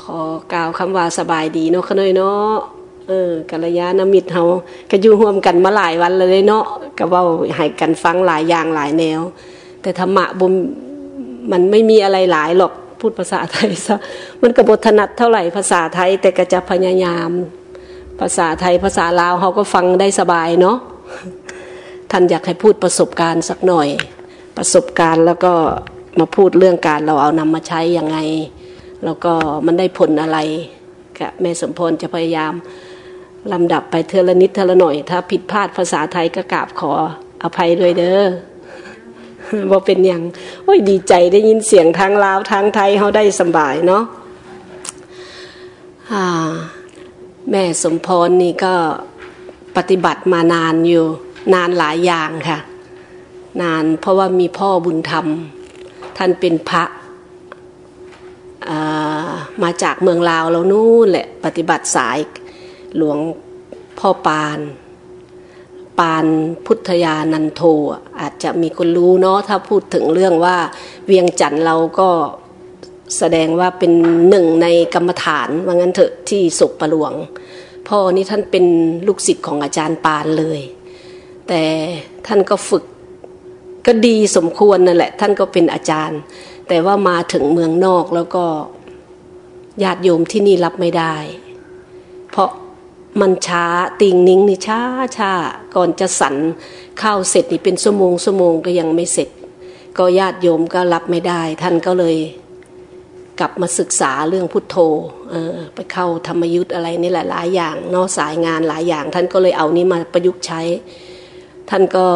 ขอกล่าวคำว่าสบายดีเนาะขน้อยเนาะเออกัลยาณมิตรเฮาก็อยู่ร่วมกันมาหลายวันเลยเนาะก็เว้าให้กันฟังหลายอย่างหลายแนว แต่ธรรมะบ่มันไม่มีอะไรหลายหรอกพูดภาษาไทยซะมันก็บ่ถนัดเท่าไหร่ภาษาไทย แต่ก็จะพยายาม ภาษาไทยภาษาลาวเขาก็ฟังได้สบายเนาะท่านอยากให้พูดประสบการณ์สักหน่อย ประสบการณ์แล้วก็มาพูดเรื่องการเราเอานำมาใช้ยังไง แล้วก็มันได้ผลอะไรกะแม่สมพรจะพยายามลำดับไปเทอละนิดเทอละหน่อย ถ้าผิดพลาดภาษาไทยก็กราบขออภัยด้วยเด้อว่าเป็นอย่างโอ้ยดีใจได้ยินเสียงทางลาวทางไทยเขาได้สบายเนาะแม่สมพรนี่ก็ปฏิบัติมานานอยู่ นานหลายอย่างค่ะ นานเพราะว่ามีพ่อบุญธรรม ท่านเป็นพระ มาจากเมืองลาวเรานู่นแหละปฏิบัติสายหลวงพ่อปาน ปานพุทธยานันโทอาจจะมีคนรู้เนาะถ้าพูดถึงเรื่องว่าเวียงจันทร์เราก็แสดงว่าเป็นหนึ่งในกรรมฐานว่างั้นเถอะที่ศกประหลวง พ่อนี่ท่านเป็นลูกศิษย์ของอาจารย์ปานเลย แต่ท่านก็ฝึกก็ดีสมควรนั่นแหละ ท่านก็เป็นอาจารย์ แต่ว่ามาถึงเมืองนอกแล้วก็ญาติโยมที่นี่รับไม่ได้ เพราะมันช้าติงนิ้งนี่ช้าช้าก่อนจะสันข้าวเสร็จนี่เป็นชั่วโมงชั่วโมงก็ยังไม่เสร็จ ก็ญาติโยมก็รับไม่ได้ ท่านก็เลยกลับมาศึกษาเรื่องพุทโธไปเข้าธรรมยุทธ์อะไรนี่แหละหลายอย่างนอกสายงานหลายอย่าง ท่านก็เลยเอานี้มาประยุกต์ใช้ ท่านก็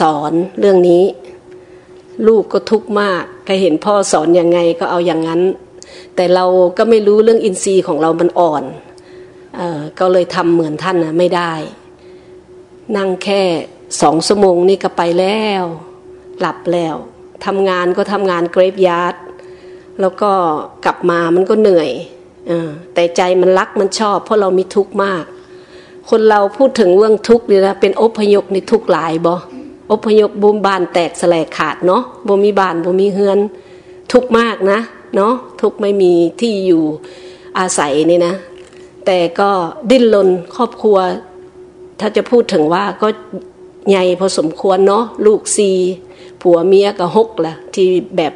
สอนเรื่องนี้ ลูกก็ทุกข์มากใครเห็นพ่อสอนอยังไงก็เอาอย่างนั้น แต่เราก็ไม่รู้เรื่องอินทรีย์ของเรามันอ่อนเออก็เลยทำเหมือนท่านนะไม่ได้ นั่งแค่สองชั่วโมงนี่ก็ไปแล้ว หลับแล้วทำงานก็ทำงานเกรฟยาร์ดแล้วก็กลับมามันก็เหนื่อยอแต่ใจมันรักมันชอบ เพราะเรามีทุกข์มาก คนเราพูดถึงเรื่องทุกข์นี่นะเป็นอพยพในทุกข์หลายบ่ อพยพบุมบานแตกแสลกขาดเนาะบ่มีบานบ่มีเฮือน ทุกมากนะเนาะทุกไม่มีที่อยู่อาศัยนี่นะ แต่ก็ดิ้นรนครอบครัว ถ้าจะพูดถึงว่าก็ใหญ่พอสมควรเนาะลูกซีผัวเมียก็หกละที่แบบ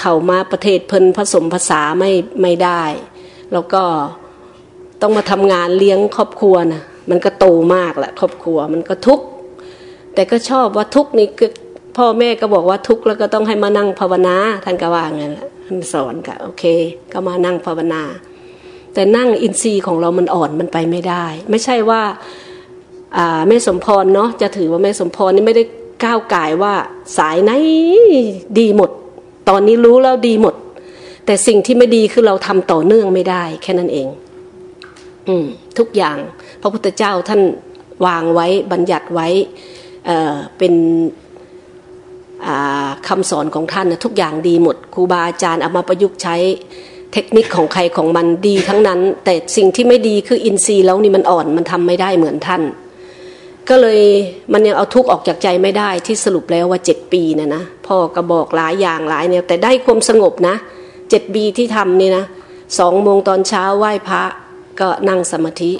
เข้ามาประเทศเพิ่นผสมภาษาไม่ไม่ได้ แล้วก็ต้องมาทำงานเลี้ยงครอบครัวนะมันก็โตมากแหละครอบครัวมันก็ทุกข์ แต่ก็ชอบว่าทุกนี่คือพ่อแม่ก็บอกว่าทุกแล้วก็ต้องให้มานั่งภาวนาท่านก็ว่างั้นแหละท่านสอนก็โอเค ก็มานั่งภาวนา แต่นั่งอินทรีย์ของเรามันอ่อนมันไปไม่ได้ ไม่ใช่ว่าแม่สมพรเนาะจะถือว่าแม่สมพรนี่ไม่ได้ก้าวไก่ว่าสายไหนดีหมด ตอนนี้รู้แล้วดีหมด แต่สิ่งที่ไม่ดีคือเราทำต่อเนื่องไม่ได้ แค่นั้นเอง อืมทุกอย่าง พระพุทธเจ้าท่านวางไว้บัญญัติไว้ เเป็นคำสอนของท่านนะทุกอย่างดีหมดครูบาอาจารย์เอามาประยุกต์ใช้เทคนิคของใครของมันดีทั้งนั้น แต่สิ่งที่ไม่ดีคืออินทรีย์แล้วนี่มันอ่อนมันทำไม่ได้เหมือนท่าน ก็เลยมันยังเอาทุกข์ออกจากใจไม่ได้ที่สรุปแล้วว่าเจ็ดปีนะนะพ่อก็บอกหลายอย่างหลายแนวแต่ได้ความสงบนะเจ็ดปีที่ทำนี่นะสองโมงตอนเช้าไหว้พระก็นั่งสมาธิ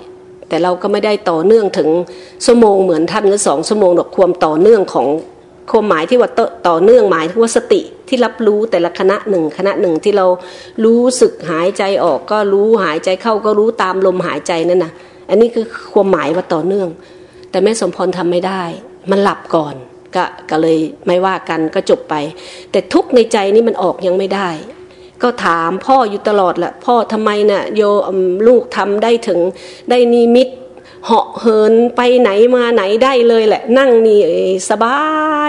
แต่เราก็ไม่ได้ต่อเนื่องถึงชั่วโมงเหมือนท่านหรือสองชั่วโมงดอกความต่อเนื่องของความหมายที่ว่าต่อเนื่องหมายถึงว่าสติที่รับรู้แต่ละคณะหนึ่งคณะหนึ่งที่เรารู้สึกหายใจออกก็รู้หายใจเข้าก็รู้ตามลมหายใจนั่นนะอันนี้คือความหมายว่าต่อเนื่อง แต่แม่สมพรทำไม่ได้ มันหลับก่อนก็ก็เลยไม่ว่ากันก็จบไป แต่ทุกในใจนี่มันออกยังไม่ได้ ก็ถามพ่ออยู่ตลอดแหละพ่อทำไมนะ่ะโยลูกทำได้ถึงได้นิมิตเหาะเหินไปไหนมาไหนได้เลยแหละ นั่งนี่สบา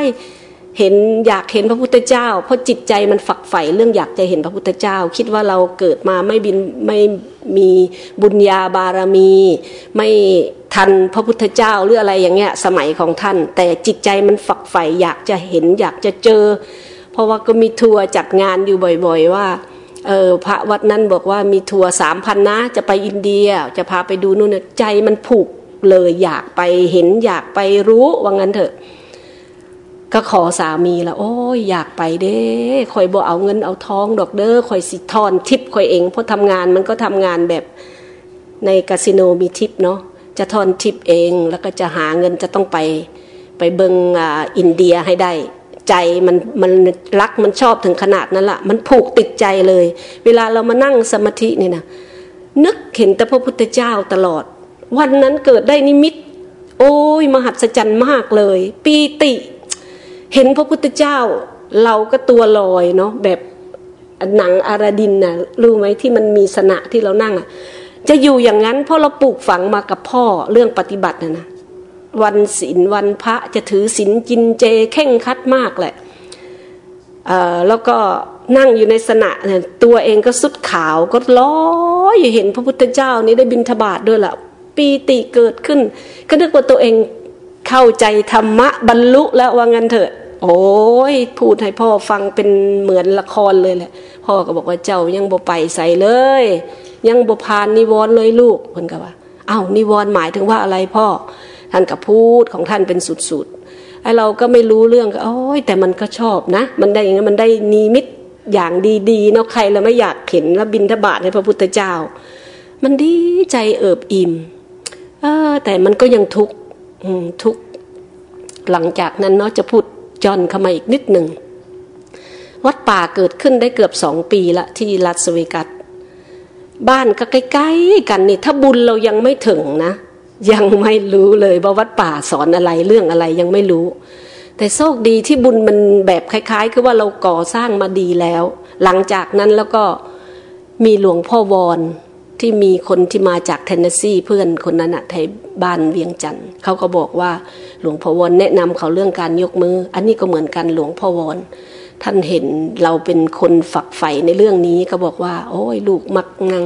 ย เห็นอยากเห็นพระพุทธเจ้า เพราะจิตใจมันฝักใฝ่เรื่องอยากจะเห็นพระพุทธเจ้า คิดว่าเราเกิดมาไม่บินไม่มีบุญญาบารมี ไม่ทันพระพุทธเจ้าหรืออะไรอย่างเงี้ยสมัยของท่าน แต่จิตใจมันฝักใฝ่อยากจะเห็นอยากจะเจอ เพราะว่าก็มีทัวร์จัดงานอยู่บ่อย ๆ ว่า เออพระวัดนั้นบอกว่ามีทัวร์สามพันนะ จะไปอินเดียจะพาไปดูนู่นใจมันผูกเลยอยากไปเห็นอยากไปรู้ว่างั้นเถอะ ก็ขอสามีละโอ้ยอยากไปเด้คอยบ่เอาเงินเอาทองดอกเด้อคอยสิทอนทิปคอยเองเพราะทำงานมันก็ทำงานแบบในคาสิโนมีทิปเนาะจะทอนทิปเองแล้วก็จะหาเงินจะต้องไปไปเบิงอ่าอินเดียให้ได้ ใจมันมันรักมันชอบถึงขนาดนั้นละมันผูกติดใจเลย เวลาเรามานั่งสมาธินี่นะนึกเห็นแต่พระพุทธเจ้าตลอด วันนั้นเกิดได้นิมิต โอ้ยมหัศจรรย์มากเลย ปีติ เห็นพระพุทธเจ้า เราก็ตัวลอยเนาะแบบหนังอาราดินนะรู้ไหมที่มันมีสนะที่เรานั่งอะจะอยู่อย่างนั้นเพราะเราปลูกฝังมากับพ่อเรื่องปฏิบัตินะนะ วันศีลวันพระจะถือศีลกินเจเข่งคัดมากแหละแล้วก็นั่งอยู่ในสนะเนี่ยตัวเองก็สุดขาวก็ล้ออยู่เห็นพระพุทธเจ้านี้ได้บินทบาทด้วยละ่ะปีติเกิดขึ้น ก็นึกว่าตัวเองเข้าใจธรรมะบรรลุแล้วว่างั้นเถอะ โอ้ยพูดให้พ่อฟังเป็นเหมือนละครเลยแหละ พ่อก็บอกว่าเจ้ายังบ่ไปใส่เลย ยังบ่พานนิวรณ์เลยลูกเพิ่นก็ว่าอ้าวนิวรณ์หมายถึงว่าอะไรพ่อ ท่านก็พูดของท่านเป็นสุดๆไอเราก็ไม่รู้เรื่องโอ้ยแต่มันก็ชอบนะ มันได้อย่างนี้มันได้นิมิตอย่างดีๆเนาะใครเราไม่อยากเห็นแล้วบินทบาทให้พระพุทธเจ้า มันดีใจเอิบอิ่มเออแต่มันก็ยังทุกข์ทุกข์หลังจากนั้นเนาะจะพูดจอนเข้ามาอีกนิดหนึ่งวัดป่าเกิดขึ้นได้เกือบสองปีละที่รัสเวกัสบ้านก็ใกล้ๆกันนี่ถ้าบุญเรายังไม่ถึงนะ ยังไม่รู้เลยว่าวัดป่าสอนอะไรเรื่องอะไรยังไม่รู้ แต่โชคดีที่บุญมันแบบคล้าย ๆ คือว่าเราก่อสร้างมาดีแล้ว หลังจากนั้นแล้วก็มีหลวงพ่อวอนที่มีคนที่มาจากเทนเนสซีเพื่อนคนนั้นอะไทยบ้านเวียงจันทร์เขาก็บอกว่าหลวงพ่อวอนแนะนำเขาเรื่องการยกมือ อันนี้ก็เหมือนกันหลวงพ่อวอนท่านเห็นเราเป็นคนฝักใฝ่ในเรื่องนี้ก็บอกว่า โอ้ยลูกมักงัง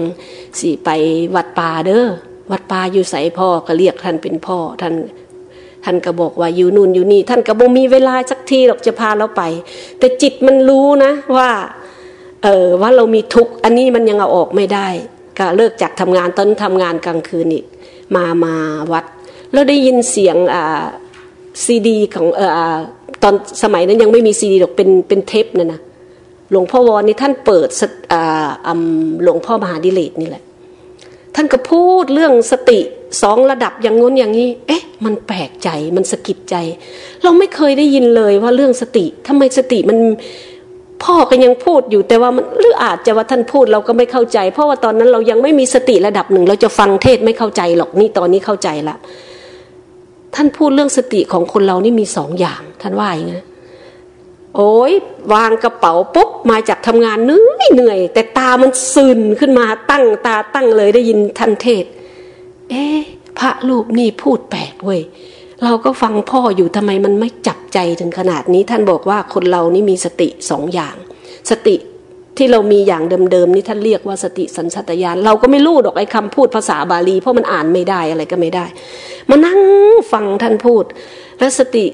สิไปวัดป่าเด้อ วัดป่าอยู่ใสพ่อก็เรียกท่านเป็นพ่อท่านท่านก็บอกว่าอยู่นู่นอยู่นี่ ท่านก็บ่มีเวลาสักทีหรอกจะพาเราไป แต่จิตมันรู้นะว่าเออว่าเรามีทุกข์อันนี้มันยังเอาออกไม่ได้ก็เลิกจากทำงานตอนทำงานกลางคืนอีกมามาวัด แล้วได้ยินเสียงอ่าซีดีของเออตอนสมัยนั้นยังไม่มีซีดีหรอกเป็นเป็นเทปนะนะหลวงพ่อวอนนี่ท่านเปิดอ่าหลวงพ่อมหาดิเลกนี่แหละ ท่านก็พูดเรื่องสติสองระดับอย่างง้นอย่างนี้ เอ๊ะ มันแปลกใจมันสะกิดใจ เราไม่เคยได้ยินเลยว่าเรื่องสติทำไมสติมันพ่อก็ยังพูดอยู่แต่ว่ามันหรืออาจจะว่าท่านพูดเราก็ไม่เข้าใจ เพราะว่าตอนนั้นเรายังไม่มีสติระดับหนึ่ง เราจะฟังเทศไม่เข้าใจหรอกนี่ตอนนี้เข้าใจละท่านพูดเรื่องสติของคนเรานี่มีสองอย่าง ท่านว่าอย่างนี้ โอ้ยวางกระเป๋าปุ๊บมาจากทำงานเหนื่อยเหนื่อย แต่ตามันซึนขึ้นมาตั้งตาตั้งเลยได้ยินท่านเทศ เอ๊พระรูปนี่พูดแปลกเว้ยเราก็ฟังพ่ออยู่ทำไมมันไม่จับใจถึงขนาดนี้ท่านบอกว่าคนเรานี่มีสติสองอย่าง สติที่เรามีอย่างเดิมๆนี่ท่านเรียกว่าสติสัญชาตญาณเราก็ไม่รู้ดอกไอ้คำพูดภาษาบาลี เพราะมันอ่านไม่ได้อะไรก็ไม่ได้ มานั่งฟังท่านพูด และสติ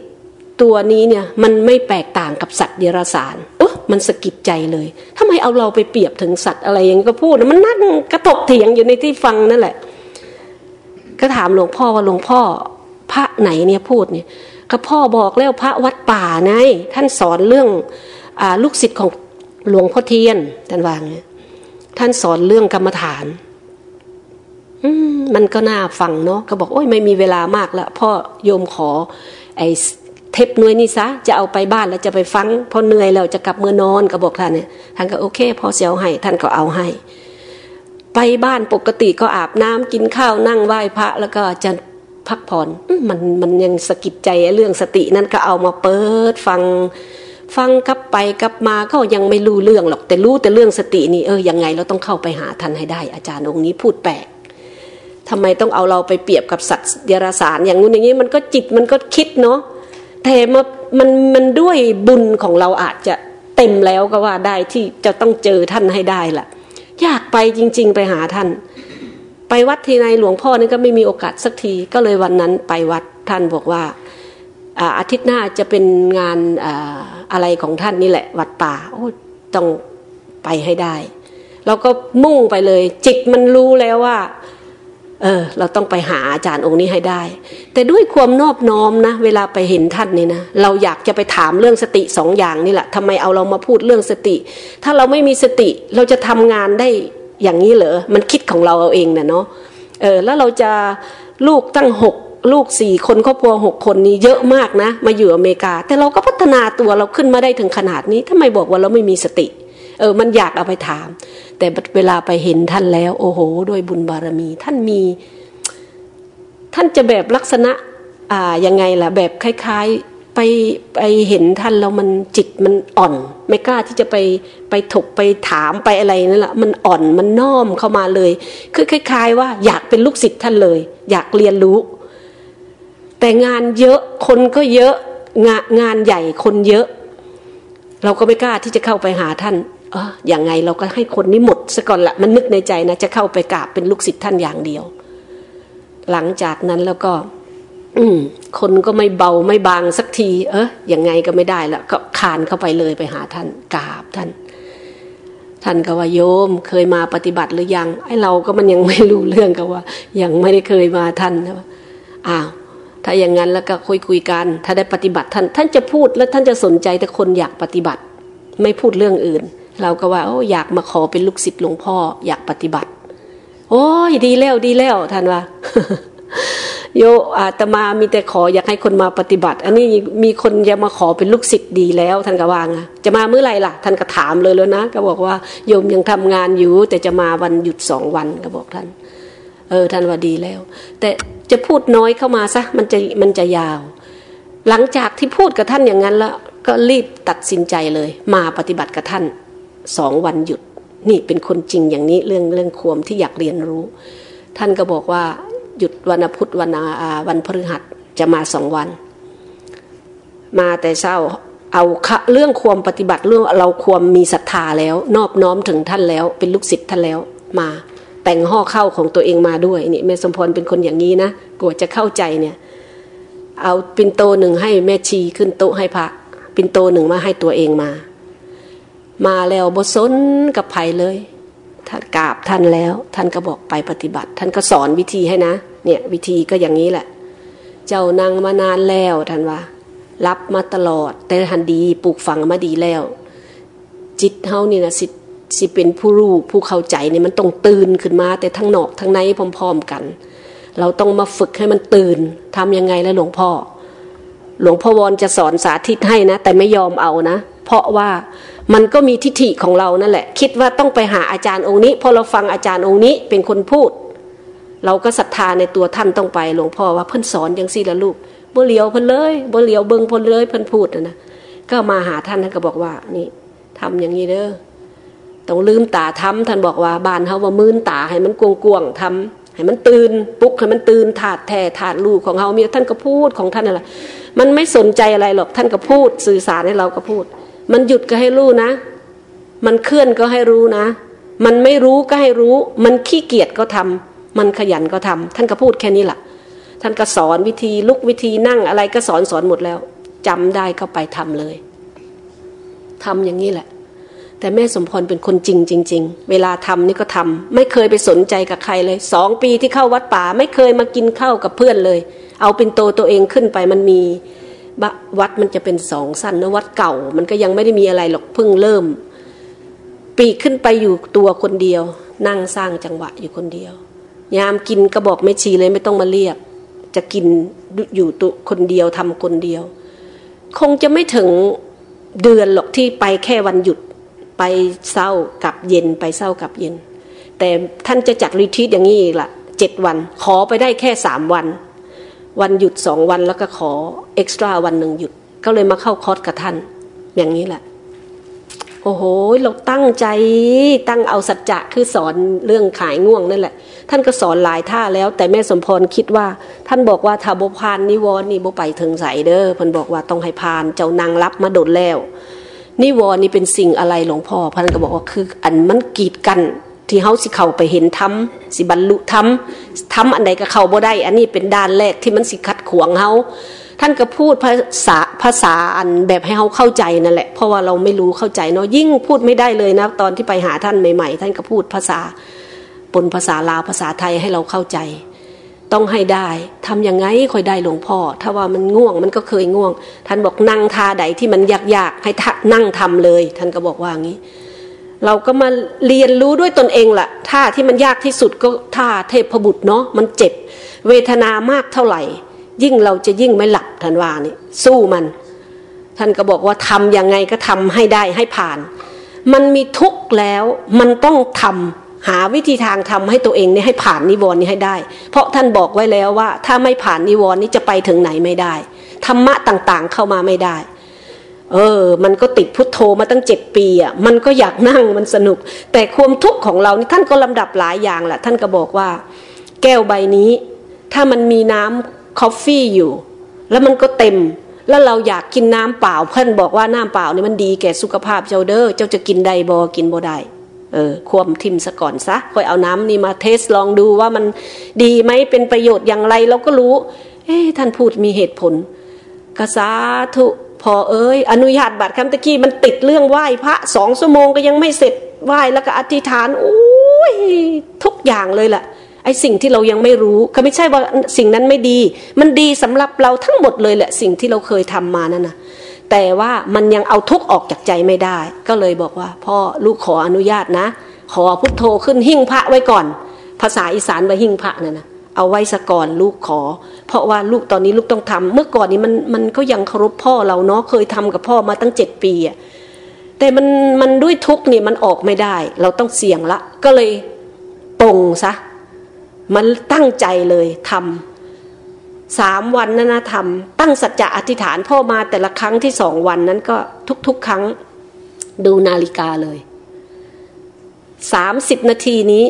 ตัวนี้เนี่ยมันไม่แตกต่างกับสัตว์เดรัจฉานโอ้มันสะกิดใจเลยทำไมเอาเราไปเปรียบถึงสัตว์อะไรอย่างนี้ก็พูดมันนั่งกระตกเถียงอยู่ในที่ฟังนั่นแหละ ก็ถามหลวงพ่อว่าหลวงพ่อพระไหนเนี่ยพูดเนี่ยก็พ่อบอกแล้วพระวัดป่าไงท่านสอนเรื่องอลูกศิษย์ของหลวงพ่อเทียนท่านวางเนี่ยท่านสอนเรื่องกรรมฐาน อืมมันก็น่าฟังเนาะก็บอกโอ้ยไม่มีเวลามากแล้วพ่อโยมขอไอ เทปหน่วยนี่ซะจะเอาไปบ้านแล้วจะไปฟังพอเหนื่อยแล้วจะกลับเมื่อนอนก็บอกท่านเนี่ยท่านก็โอเค พอเสียวให้ท่านก็เอาให้ ไปบ้านปกติก็อาบน้ำกินข้าวนั่งไหว้พระ แล้วก็จะพักผ่อนมันมันยังสะกิดใจเรื่องสตินั้นก็เอามาเปิดฟังฟังกลับไปกลับมาก็ยังไม่รู้เรื่องหรอกแต่รู้แต่เรื่องสตินี่เออยังไงเราต้องเข้าไปหาท่านให้ได้ อาจารย์องค์นี้พูดแปลกทำไมต้องเอาเราไปเปรียบกับสัตว์เดรัจฉานอย่างนู้นอย่างนี้มันก็จิตมันก็คิดเนาะ แต่มามันมันด้วยบุญของเราอาจจะเต็มแล้วก็ว่าได้ที่จะต้องเจอท่านให้ได้ล่ะ อยากไปจริง ๆ ไปหาท่าน ไปวัดทีในหลวงพ่อนี่ก็ไม่มีโอกาสสักทีก็เลยวันนั้นไปวัดท่านบอกว่าอาทิตย์หน้าจะเป็นงานอะไรของท่านนี่แหละ วัดป่าโอ้ต้องไปให้ได้เราก็มุ่งไปเลย จิตมันรู้แล้วว่า เออ เราต้องไปหาอาจารย์องค์นี้ให้ได้ แต่ด้วยความนอบน้อมนะ เวลาไปเห็นท่านนี่นะ เราอยากจะไปถามเรื่องสติสองอย่างนี่แหละทำไมเอาเรามาพูดเรื่องสติ ถ้าเราไม่มีสติเราจะทำงานได้อย่างนี้เหรอ มันคิดของเราเอาเองนะเนาะ เออ แล้วเราจะลูกตั้งหกลูกสี่คนครอบครัวหกคนนี้เยอะมากนะ มาอยู่อเมริกา แต่เราก็พัฒนาตัวเราขึ้นมาได้ถึงขนาดนี้ทำไมบอกว่าเราไม่มีสติเเออมันอยากเอาไปถาม แต่เวลาไปเห็นท่านแล้ว โอ้โหด้วยบุญบารมี ท่านมี ท่านจะแบบลักษณะ อ่ายังไงล่ะ แบบคล้าย ๆ ไปไปเห็นท่านแล้วมันจิตมันอ่อน ไม่กล้าที่จะไปไปถกไปถามไปอะไรนั่นแหละมันอ่อนมันน้อมเข้ามาเลย คือคล้าย ๆ ว่าอยากเป็นลูกศิษย์ท่านเลย อยากเรียนรู้ แต่งานเยอะคนก็เยอะงานงานใหญ่คนเยอะเราก็ไม่กล้าที่จะเข้าไปหาท่าน เอออย่างไงเราก็ให้คนนี้หมดซะก่อนละมันนึกในใจนะจะเข้าไปกราบเป็นลูกศิษย์ท่านอย่างเดียว หลังจากนั้นแล้วก็ อืคนก็ไม่เบาไม่บางสักที เออยังไงก็ไม่ได้ละก็คานเข้าไปเลยไปหาท่านกราบท่าน ท่านก็ว่าโยมเคยมาปฏิบัติหรือยังไอ้เราก็มันยังไม่รู้เรื่องก็ว่า ยังไม่ได้เคยมาท่านนะอ้าวถ้าอย่างนั้นแล้วก็คุยคุยกัน ถ้าได้ปฏิบัติท่าน ท่านจะพูดแล้วท่านจะสนใจแต่คนอยากปฏิบัติ ไม่พูดเรื่องอื่น เราก็ว่าโอ้อยากมาขอเป็นลูกศิษย์หลวงพ่อ อยากปฏิบัติ โอ้ยดีแล้วดีแล้วท่านว่าโยอาตมามีแต่ขออยากให้คนมาปฏิบัติ อันนี้มีคนจะมาขอเป็นลูกศิษย์ดีแล้ว ท่านก็ว่างะจะมาเมื่อไหร่ล่ะ ท่านก็ถามเลยแล้วนะ ก็บอกว่าโยมยังทำงานอยู่ แต่จะมาวันหยุดสองวันก็บอกท่าน เออ ท่านว่าดีแล้ว แต่จะพูดน้อยเข้ามาซะมันจะมันจะยาว หลังจากที่พูดกับท่านอย่างนั้นแล้ว ก็รีบตัดสินใจเลย มาปฏิบัติกับท่าน สองวันหยุด นี่เป็นคนจริงอย่างนี้เรื่องเรื่องควมที่อยากเรียนรู้ ท่านก็บอกว่าหยุดวันพุธวันวันพฤหัสจะมาสองวัน มาแต่เช้าเอาเรื่องความปฏิบัติเรื่องเราควมมีศรัทธาแล้ว นอบน้อมถึงท่านแล้ว เป็นลูกศิษย์ท่านแล้วมาแต่งห่อเข้าของตัวเองมาด้วยนี่แม่สมพรเป็นคนอย่างนี้นะกลัวจะเข้าใจเนี่ย เอาปินโตหนึ่งให้แม่ชีขึ้นโต๊ะให้พระปินโตหนึ่งมาให้ตัวเองมา มาแล้วบสนกับไผ่เลย ท่านกราบท่านแล้ว ท่านก็บอกไปปฏิบัติ ท่านก็สอนวิธีให้นะ เนี่ยวิธีก็อย่างนี้แหละ เจ้านางมานานแล้วท่านว่า รับมาตลอด แต่ทันดีปลูกฝังมาดีแล้ว จิตเฮานี่นะสิสิเป็นผู้รู้ผู้เข้าใจเนี่ยมันต้องตื่นขึ้นมา แต่ทั้งนอกทั้งในพร้อมๆกัน เราต้องมาฝึกให้มันตื่นทํำยังไงแล้วหลวงพ่อ หลวงพ่อวอนจะสอนสาธิตให้นะ แต่ไม่ยอมเอานะ เพราะว่า มันก็มีทิฏฐิของเรานั่นแหละ คิดว่าต้องไปหาอาจารย์องค์นี้พอเราฟังอาจารย์องค์นี้เป็นคนพูด เราก็ศรัทธาในตัวท่านต้องไปหลวงพ่อว่าเพิ่นสอนอย่างสี่ละลูกบ่เหลียวเพิ่นเลยบ่เหลียวเบิงเพิ่นเลยเพิ่นพูดนะนะก็มาหาท่านท่านก็บอกว่านี่ทำอย่างนี้เด้อต้องลืมตาทำท่านบอกว่าบานเขาว่ามื่นตาให้มันกวงๆทำให้มันตื่นปุ๊กให้มันตื่นถาดแท่ถาดลูกของเขามีท่านก็พูดของท่านอะไรมันไม่สนใจอะไรหรอกท่านก็พูดสื่อสารให้เราก็พูด มันหยุดก็ให้รู้นะ มันเคลื่อนก็ให้รู้นะ มันไม่รู้ก็ให้รู้ มันขี้เกียจก็ทำมันขยันก็ทำท่านก็พูดแค่นี้แหละท่านก็สอนวิธีลุกวิธีนั่งอะไรก็สอนสอนหมดแล้วจำได้ก็ไปทำเลยทำอย่างนี้แหละ แต่แม่สมพรเป็นคนจริงจริงๆเวลาทำนี่ก็ทำไม่เคยไปสนใจกับใครเลยสองปีที่เข้าวัดป่า ไม่เคยมากินข้าวกับเพื่อนเลย เอาเป็นโตตัวเองขึ้นไปมันมี วัดมันจะเป็นสองสั้นนะวัดเก่า มันก็ยังไม่ได้มีอะไรหรอกเพิ่งเริ่ม ปีขึ้นไปอยู่ตัวคนเดียว นั่งสร้างจังหวะอยู่คนเดียว ยามกินก็บอกไม่ชีเลยไม่ต้องมาเรียก จะกินอยู่ตัวคนเดียวทำคนเดียว คงจะไม่ถึงเดือนหรอกที่ไปแค่วันหยุดไปเศร้ากับเย็นไปเศร้ากับเย็น แต่ท่านจะจัดรีทีตอย่างนี้ละเจ็ดวัน ขอไปได้แค่สามวัน วันหยุดสองวันแล้วก็ขอเอ็กซ์ตร้าวันหนึ่งหยุด ก็เลยมาเข้าคอร์สกับท่าน อย่างนี้แหละ โอ้โห เราตั้งใจตั้งเอาสัจจะคือสอนเรื่องขายง่วงนั่นแหละ ท่านก็สอนหลายท่าแล้ว แต่แม่สมพรคิดว่า ท่านบอกว่าถ้าบพานนิวรณ์นี่บไปถึงใสเด้อพันบอกว่าต้องให้พานเจ้านางรับมาโดดแล้วนิวรณ์นี่เป็นสิ่งอะไรหลวงพ่อพันก็บอกว่าคืออันมันกีดกัน ที่เฮาสิเข้าไปเห็นธรรมสิบรรลุธรรมธรรมอันใดก็เข้าบ่ได้ อันนี้เป็นด้านแรกที่มันสิขัดขวงเฮาท่านก็พูดภาษาภาษาอันแบบให้เฮาเข้าใจนั่นแหละ เพราะว่าเราไม่รู้เข้าใจเนาะยิ่งพูดไม่ได้เลยนะ ตอนที่ไปหาท่านใหม่ ๆ ท่านก็พูดภาษาปนภาษาลาวภาษาไทยให้เราเข้าใจ ต้องให้ได้ทำยังไงค่อยได้หลวงพ่อ ถ้าว่ามันง่วงมันก็เคยง่วง ท่านบอกนั่งท่าใดที่มันยากๆให้นั่งทำเลย ท่านก็บอกว่างี้ เราก็มาเรียนรู้ด้วยตนเองละ่ะท่าที่มันยากที่สุดก็ท่าเทพบุตรเนาะมันเจ็บ เวทนามากเท่าไหร่ ยิ่งเราจะยิ่งไม่หลับท่านว่านี่สู้มัน ท่านก็บอกว่าทํำยังไงก็ทำให้ได้ให้ผ่าน มันมีทุกข์แล้วมันต้องทำหาวิธีทางทำให้ตัวเองนี่ให้ผ่านนิวรณ์นี้ให้ได้ เพราะท่านบอกไว้แล้วว่า ถ้าไม่ผ่านนิวรณ์นี้จะไปถึงไหนไม่ได้ธรรมะต่างๆเข้ามาไม่ได้ เออ มันก็ติดพุทโธมาตั้งเจ็ดปีอะ มันก็อยากนั่งมันสนุก แต่ความทุกข์ของเรานี่ท่านก็ลำดับหลายอย่างแหละท่านก็บอกว่า แก้วใบนี้ ถ้ามันมีน้ำคอฟฟี่อยู่ แล้วมันก็เต็ม แล้วเราอยากกินน้ำเปล่าเพื่อนบอกว่าน้ำเปล่านี่มันดีแก่สุขภาพเจ้าเด้อเจ้าจะกินได้บอกินบ่ได้เออควมทิมซะก่อนซะค่อยเอาน้ำนี่มาเทสลองดูว่ามันดีไหมเป็นประโยชน์อย่างไรเราก็รู้ เอ๊ท่านพูดมีเหตุผลกษาทุ พอเอ้ยอนุญาตบัตรคำตะกี้มันติดเรื่องไหว้พระสองชั่วโมงก็ยังไม่เสร็จไหว้แล้วก็อธิษฐานโอ้ยทุกอย่างเลยแหละไอ้สิ่งที่เรายังไม่รู้ก็ไม่ใช่ว่าสิ่งนั้นไม่ดี มันดีสำหรับเราทั้งหมดเลยแหละสิ่งที่เราเคยทำมานั่นนะแต่ว่ามันยังเอาทุกออกจากใจไม่ได้ ก็เลยบอกว่า พ่อลูกขออนุญาตนะ ขอพุทโธขึ้นหิ้งพระไว้ก่อน ภาษาอีสานว่าหิ้งพระนั่นนะ เอาไว้สะก่อนลูกขอ เพราะว่าลูกตอนนี้ลูกต้องทำเมื่อก่อนนี้มันมันก็ยังเคารพพ่อเราเนาะเคยทำกับพ่อมาตั้งเจ็ดปีอะแต่มันมันด้วยทุกนี่มันออกไม่ได้ เราต้องเสี่ยงละ ก็เลยปงซะ มันตั้งใจเลยทำสามวันนั้นนะทำตั้งสัจจะอธิษฐานพ่อมาแต่ละครั้งที่สองวันนั้นก็ทุกๆ ครั้งดูนาฬิกาเลยสามสิบนาทีนี้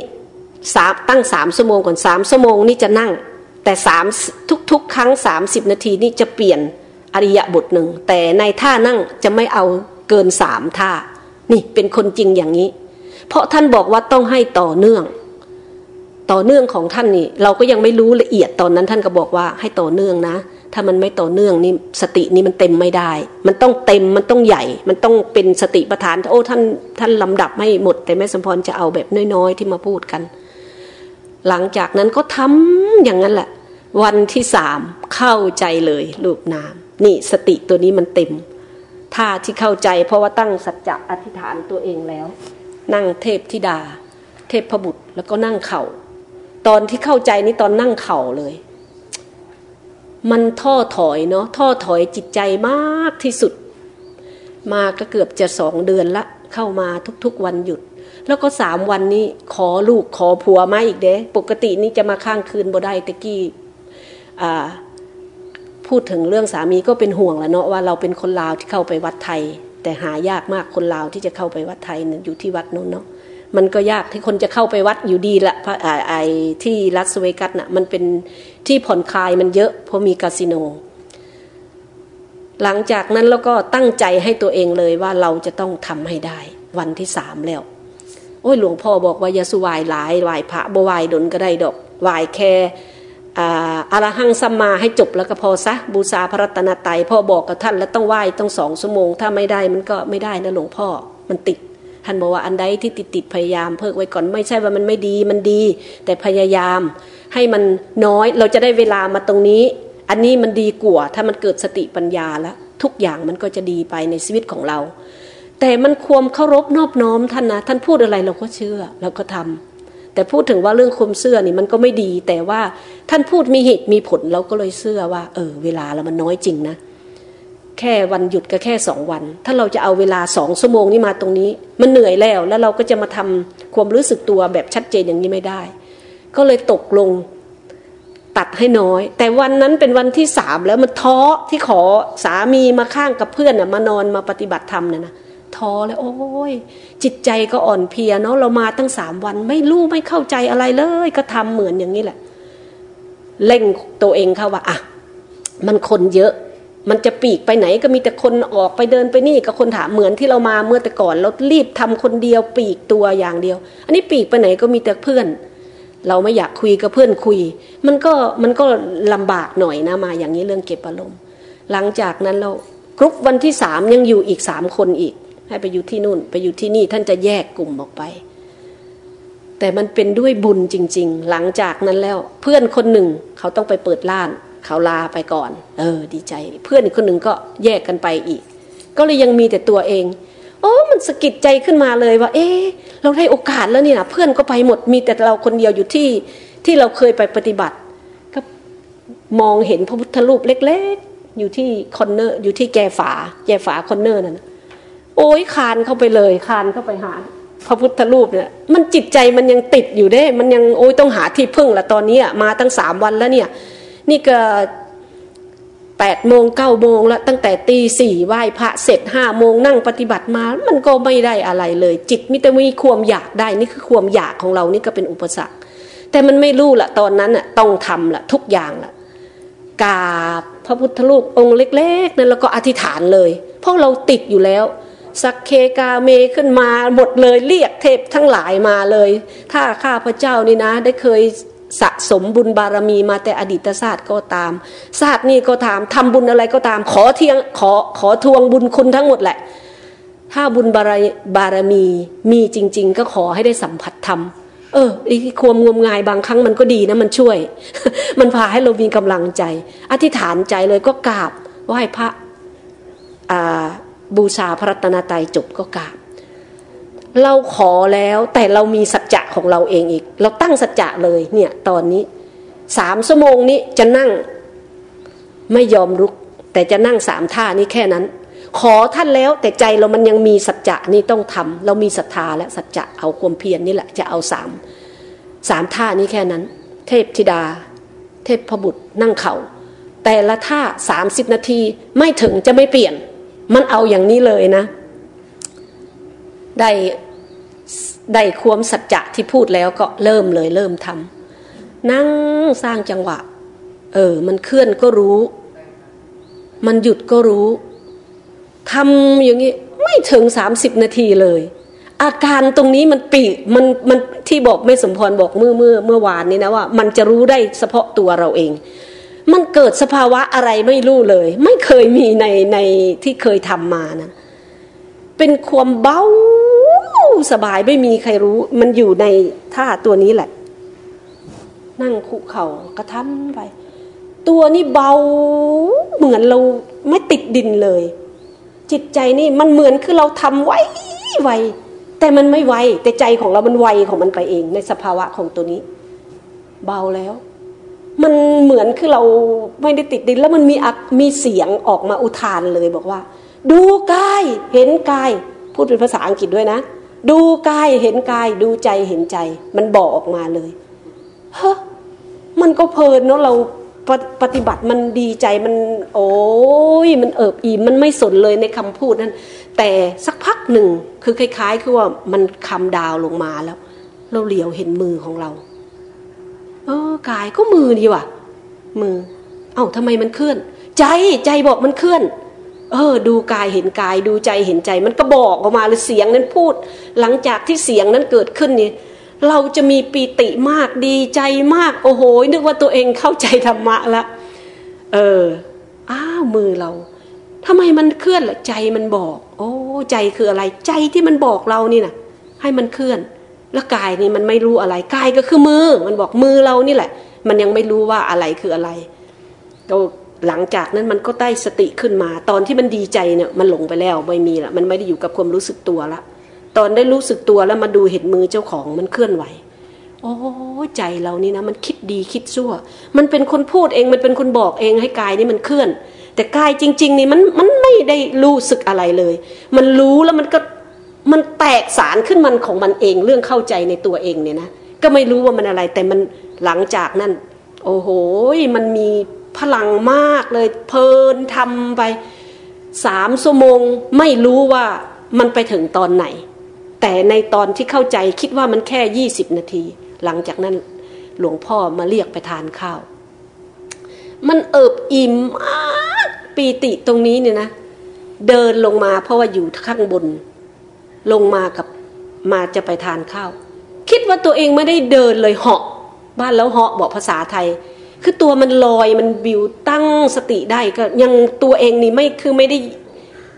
สามตั้งสามชั่วโมงก่อนสามชั่วโมงนี่จะนั่ง แต่สามทุกๆ ครั้งสามสิบนาทีนี่จะเปลี่ยนอริยบทหนึ่งแต่ในท่านั่งจะไม่เอาเกินสามท่า นี่เป็นคนจริงอย่างนี้ เพราะท่านบอกว่าต้องให้ต่อเนื่อง ต่อเนื่องของท่านนี่ เราก็ยังไม่รู้ละเอียดตอนนั้นท่านก็บอกว่าให้ต่อเนื่องนะ ถ้ามันไม่ต่อเนื่องนี่สตินี่มันเต็มไม่ได้ มันต้องเต็มมันต้องใหญ่ มันต้องเป็นสติประธานโอ้ท่านท่านลำดับไม่หมด แต่แม่สมพรจะเอาแบบน้อยๆที่มาพูดกัน หลังจากนั้นก็ทำอย่างนั้นแหละ วันที่สามเข้าใจเลยรูปนามนี่สติตัวนี้มันเต็มท่าที่เข้าใจเพราะว่าตั้งสัจจะอธิษฐานตัวเองแล้ว นั่งเทพธิดา เทพพบุตรแล้วก็นั่งเข่า ตอนที่เข้าใจนี่ตอนนั่งเข่าเลย มันท้อถอยเนาะท้อถอยจิตใจมากที่สุด มาก็เกือบจะสองเดือนละ เข้ามาทุกๆวันหยุด แล้วก็สามวันนี้ขอลูกขอผัวมาอีกเด้ ปกตินี่จะมาข้างคืนบ่ได้ตะกี้พูดถึงเรื่องสามีก็เป็นห่วงแล้วเนาะว่าเราเป็นคนลาวที่เข้าไปวัดไทย แต่หายากมากคนลาวที่จะเข้าไปวัดไทยอยู่ที่วัดนู้นเนาะมันก็ยากที่คนจะเข้าไปวัดอยู่ดีละไอ้ที่รัสเวกัสน่ะมันเป็นที่ผ่อนคลายมันเยอะเพราะมีคาสิโน หลังจากนั้นแล้วก็ตั้งใจให้ตัวเองเลยว่าเราจะต้องทำให้ได้ วันที่สามแล้ว โอ้ยหลวงพ่อบอกว่าอย่าสุวายหลายไหวพระบวายดนก็ได้ดอกไหวแค่อารหังสัมมาให้จบแล้วก็พอซะบูชาพระรัตนตรัยพ่อบอกกับท่านแล้วต้องไหว้ต้องสองชั่วโมง ถ้าไม่ได้มันก็ไม่ได้นะหลวงพ่อมันติดท่านบอกว่าอันใดที่ติดติดพยายามเพิกไว้ก่อนไม่ใช่ว่ามันไม่ดีมันดี แต่พยายามให้มันน้อยเราจะได้เวลามาตรงนี้ อันนี้มันดีกว่าถ้ามันเกิดสติปัญญาแล้วทุกอย่างมันก็จะดีไปในชีวิตของเรา แต่มันควมเคารพนอบน้อมท่านนะท่านพูดอะไรเราก็เชื่อเราก็ทำแต่พูดถึงว่าเรื่องคมเสื้อนี่มันก็ไม่ดี แต่ว่าท่านพูดมีเหตุมีผลเราก็เลยเชื่อว่า เออ เวลาเรามันน้อยจริงนะแค่วันหยุดก็แค่สองวัน ถ้าเราจะเอาเวลาสองชั่วโมงนี้มาตรงนี้ มันเหนื่อยแล้วแล้วเราก็จะมาทำความรู้สึกตัวแบบชัดเจนอย่างนี้ไม่ได้ ก็เลยตกลงตัดให้น้อย แต่วันนั้นเป็นวันที่สามแล้วมันท้อที่ขอสามีมาข้างกับเพื่อนน่ะมานอนมาปฏิบัติธรรมน่ะนะ ท้อแล้วโอ้ยจิตใจก็อ่อนเพลียเนาะเรามาตั้งสามวัน ไม่รู้ไม่เข้าใจอะไรเลย ก็ทำเหมือนอย่างนี้แหละ เล่งตัวเองเขาว่าอะมันคนเยอะ มันจะปีกไปไหนก็มีแต่คนออกไปเดินไปนี่กับคนถามเหมือนที่เรามาเมื่อแต่ก่อนเรารีบทำคนเดียวปีกตัวอย่างเดียว อันนี้ปีกไปไหนก็มีแต่เพื่อน เราไม่อยากคุยกับเพื่อนคุย มันก็มันก็ลำบากหน่อยนะมา อย่างนี้เรื่องเก็บอารมณ์หลังจากนั้นเรากรุ๊ปวันที่สามยังอยู่อีกสามคนอีก ให้ไปอยู่ที่นู่น ไปอยู่ที่นี่ท่านจะแยกกลุ่มออกไป แต่มันเป็นด้วยบุญจริง ๆ หลังจากนั้นแล้วเพื่อนคนหนึ่งเขาต้องไปเปิดร้าน เขาลาไปก่อน เออ ดีใจ เพื่อนอีกคนหนึ่งก็แยกกันไปอีก ก็เลยยังมีแต่ตัวเองโอ้มันสะกิดใจขึ้นมาเลยว่า เอ๊เราได้โอกาสแล้วนี่ยเพื่อนก็ไปหมดมีแต่เราคนเดียวอยู่ที่ที่เราเคยไปปฏิบัติ ก็มองเห็นพระพุทธรูปเล็ก ๆ อยู่ที่ corner อยู่ที่แจฝา แจฝา corner นั่น โอ้ยคลานเข้าไปเลยคลานเข้าไปหา พระพุทธรูปเนี่ย มันจิตใจมันยังติดอยู่ได้ มันยังโอ้ยต้องหาที่พึ่งละตอนนี้มาตั้งสามวันแล้วเนี่ย นี่ก็แปดโมงเก้าโมงแล้วตั้งแต่ตีสี่ไหว้พระเสร็จห้าโมงนั่งปฏิบัติมา มันก็ไม่ได้อะไรเลย จิตมิต่มีความอยากได้นี่คือความอยากของเรานี่ก็เป็นอุปสรรค แต่มันไม่รู้ละตอนนั้นอะต้องทำละทุกอย่างละกราบพระพุทธรูปองค์เล็กๆนั้นแล้วก็อธิษฐานเลย เพราะเราติดอยู่แล้ว สักเคกาเมขึ้นมาหมดเลยเรียกเทพทั้งหลายมาเลย ถ้าข้าพระเจ้านี่นะ ได้เคยสะสมบุญบารมีมาแต่อดีตศาสตร์ก็ตาม ศาสตร์นี้ก็ตามทำบุญอะไรก็ตาม ขอเทียงขอขอทวงบุญคุณทั้งหมดแหละ ถ้าบุญบารบารมีมีจริง ๆ ก็ขอให้ได้สัมผัสธรรมเออไอ้ความงมงายบางครั้งมันก็ดีนะมันช่วย มันพาให้เรามีกำลังใจ อธิษฐานใจเลยก็กราบไหว้พระอ่า บูชาพระรัตนตรัยจบก็กราบเราขอแล้วแต่เรามีสัจจะของเราเองอีก เราตั้งสัจจะเลยเนี่ยตอนนี้สามชั่วโมงนี้จะนั่งไม่ยอมลุก แต่จะนั่งสามท่านี้แค่นั้น ขอท่านแล้วแต่ใจเรามันยังมีสัจจะนี่ต้องทำเรามีศรัทธาและสัจจะเอาความเพียรนนี่แหละจะเอาสามสามท่านี้แค่นั้น เทพธิดา เทพพบุตรนั่งเขา่าแต่ละท่าสามสิบนาทีไม่ถึงจะไม่เปลี่ยน มันเอาอย่างนี้เลยนะ ได้ได้ความสัจจะที่พูดแล้วก็เริ่มเลยเริ่มทำนั่งสร้างจังหวะ เออ มันเคลื่อนก็รู้ มันหยุดก็รู้ทำอย่างนี้ ไม่ถึงสามสิบนาทีเลย อาการตรงนี้มันปีมันมันที่บอกไม่สมพรบอกเมื่อเมื่อเมื่อวานนี้นะว่า มันจะรู้ได้เฉพาะตัวเราเอง มันเกิดสภาวะอะไรไม่รู้เลย ไม่เคยมีในในที่เคยทำมานะเป็นความเบาสบายไม่มีใครรู้ มันอยู่ในท่าตัวนี้แหละ นั่งคุกเข่ากระทำไป ตัวนี้เบาเหมือนเราไม่ติดดินเลย จิตใจนี่มันเหมือนคือเราทำไวไวแต่มันไม่ไวแต่ใจของเรามันไวของมันไปเอง ในสภาวะของตัวนี้ เบาแล้ว มันเหมือนคือเราไม่ได้ติดดินแล้วมันมีอักมีเสียงออกมาอุทานเลยบอกว่า ดูกายเห็นกาย พูดเป็นภาษาอังกฤษด้วยนะ ดูกายเห็นกาย ดูใจเห็นใจ มันบอกออกมาเลยเฮ้มันก็เพลินเนาะเราปฏิบัติมันดีใจมัน โอ้ยมันเอิบอิ่มมันไม่สนเลยในคำพูดนั้น แต่สักพักหนึ่งคือคล้าย ๆ คือว่ามันคำดาวลงมาแล้ว เราเหลียวเห็นมือของเรา เออกายก็มือดีว่ะ มือ เอ้าทำไมมันเคลื่อน ใจใจบอกมันเคลื่อน เออ ดูกายเห็นกาย ดูใจเห็นใจ มันก็บอกออกมาเลยเสียงนั้นพูด หลังจากที่เสียงนั้นเกิดขึ้นนี่เราจะมีปีติมากดีใจมาก โอ้โห นึกว่าตัวเองเข้าใจธรรมะละเอออ้าวมือเราทำไมมันเคลื่อนล่ะใจมันบอก โอ้ใจคืออะไร ใจที่มันบอกเรานี่นะให้มันเคลื่อน แล้วกายนี่มันไม่รู้อะไรกายก็คือมือ มันบอกมือเรานี่แหละ มันยังไม่รู้ว่าอะไรคืออะไรก็หลังจากนั้นมันก็ได้สติขึ้นมา ตอนที่มันดีใจเนี่ยมันหลงไปแล้วไม่มีละมันไม่ได้อยู่กับความรู้สึกตัวละ ตอนได้รู้สึกตัวแล้วมาดูเห็นมือเจ้าของมันเคลื่อนไหว โอ้ใจเรานี่นะมันคิดดีคิดชั่ว มันเป็นคนพูดเองมันเป็นคนบอกเองให้กายนี่มันเคลื่อน แต่กายจริง ๆ นี่มันมันไม่ได้รู้สึกอะไรเลย มันรู้แล้วมันก็ มันแตกสารขึ้นมันของมันเองเรื่องเข้าใจในตัวเองเนี่ยนะก็ไม่รู้ว่ามันอะไรแต่มันหลังจากนั้น โอ้โหมันมีพลังมากเลยเพลินทำไปสามชั่วโมงไม่รู้ว่ามันไปถึงตอนไหน แต่ในตอนที่เข้าใจคิดว่ามันแค่ยี่สิบนาที หลังจากนั้นหลวงพ่อมาเรียกไปทานข้าว มันเอิบอิ่มมากปีติตรงนี้เนี่ยนะ เดินลงมาเพราะว่าอยู่ข้างบน ลงมากับมาจะไปทานข้าว คิดว่าตัวเองไม่ได้เดินเลยเหาะ บ้านแล้วเหาะบอกภาษาไทย คือตัวมันลอยมันบิวตั้งสติได้ก็ยังตัวเองนี่ไม่คือไม่ได้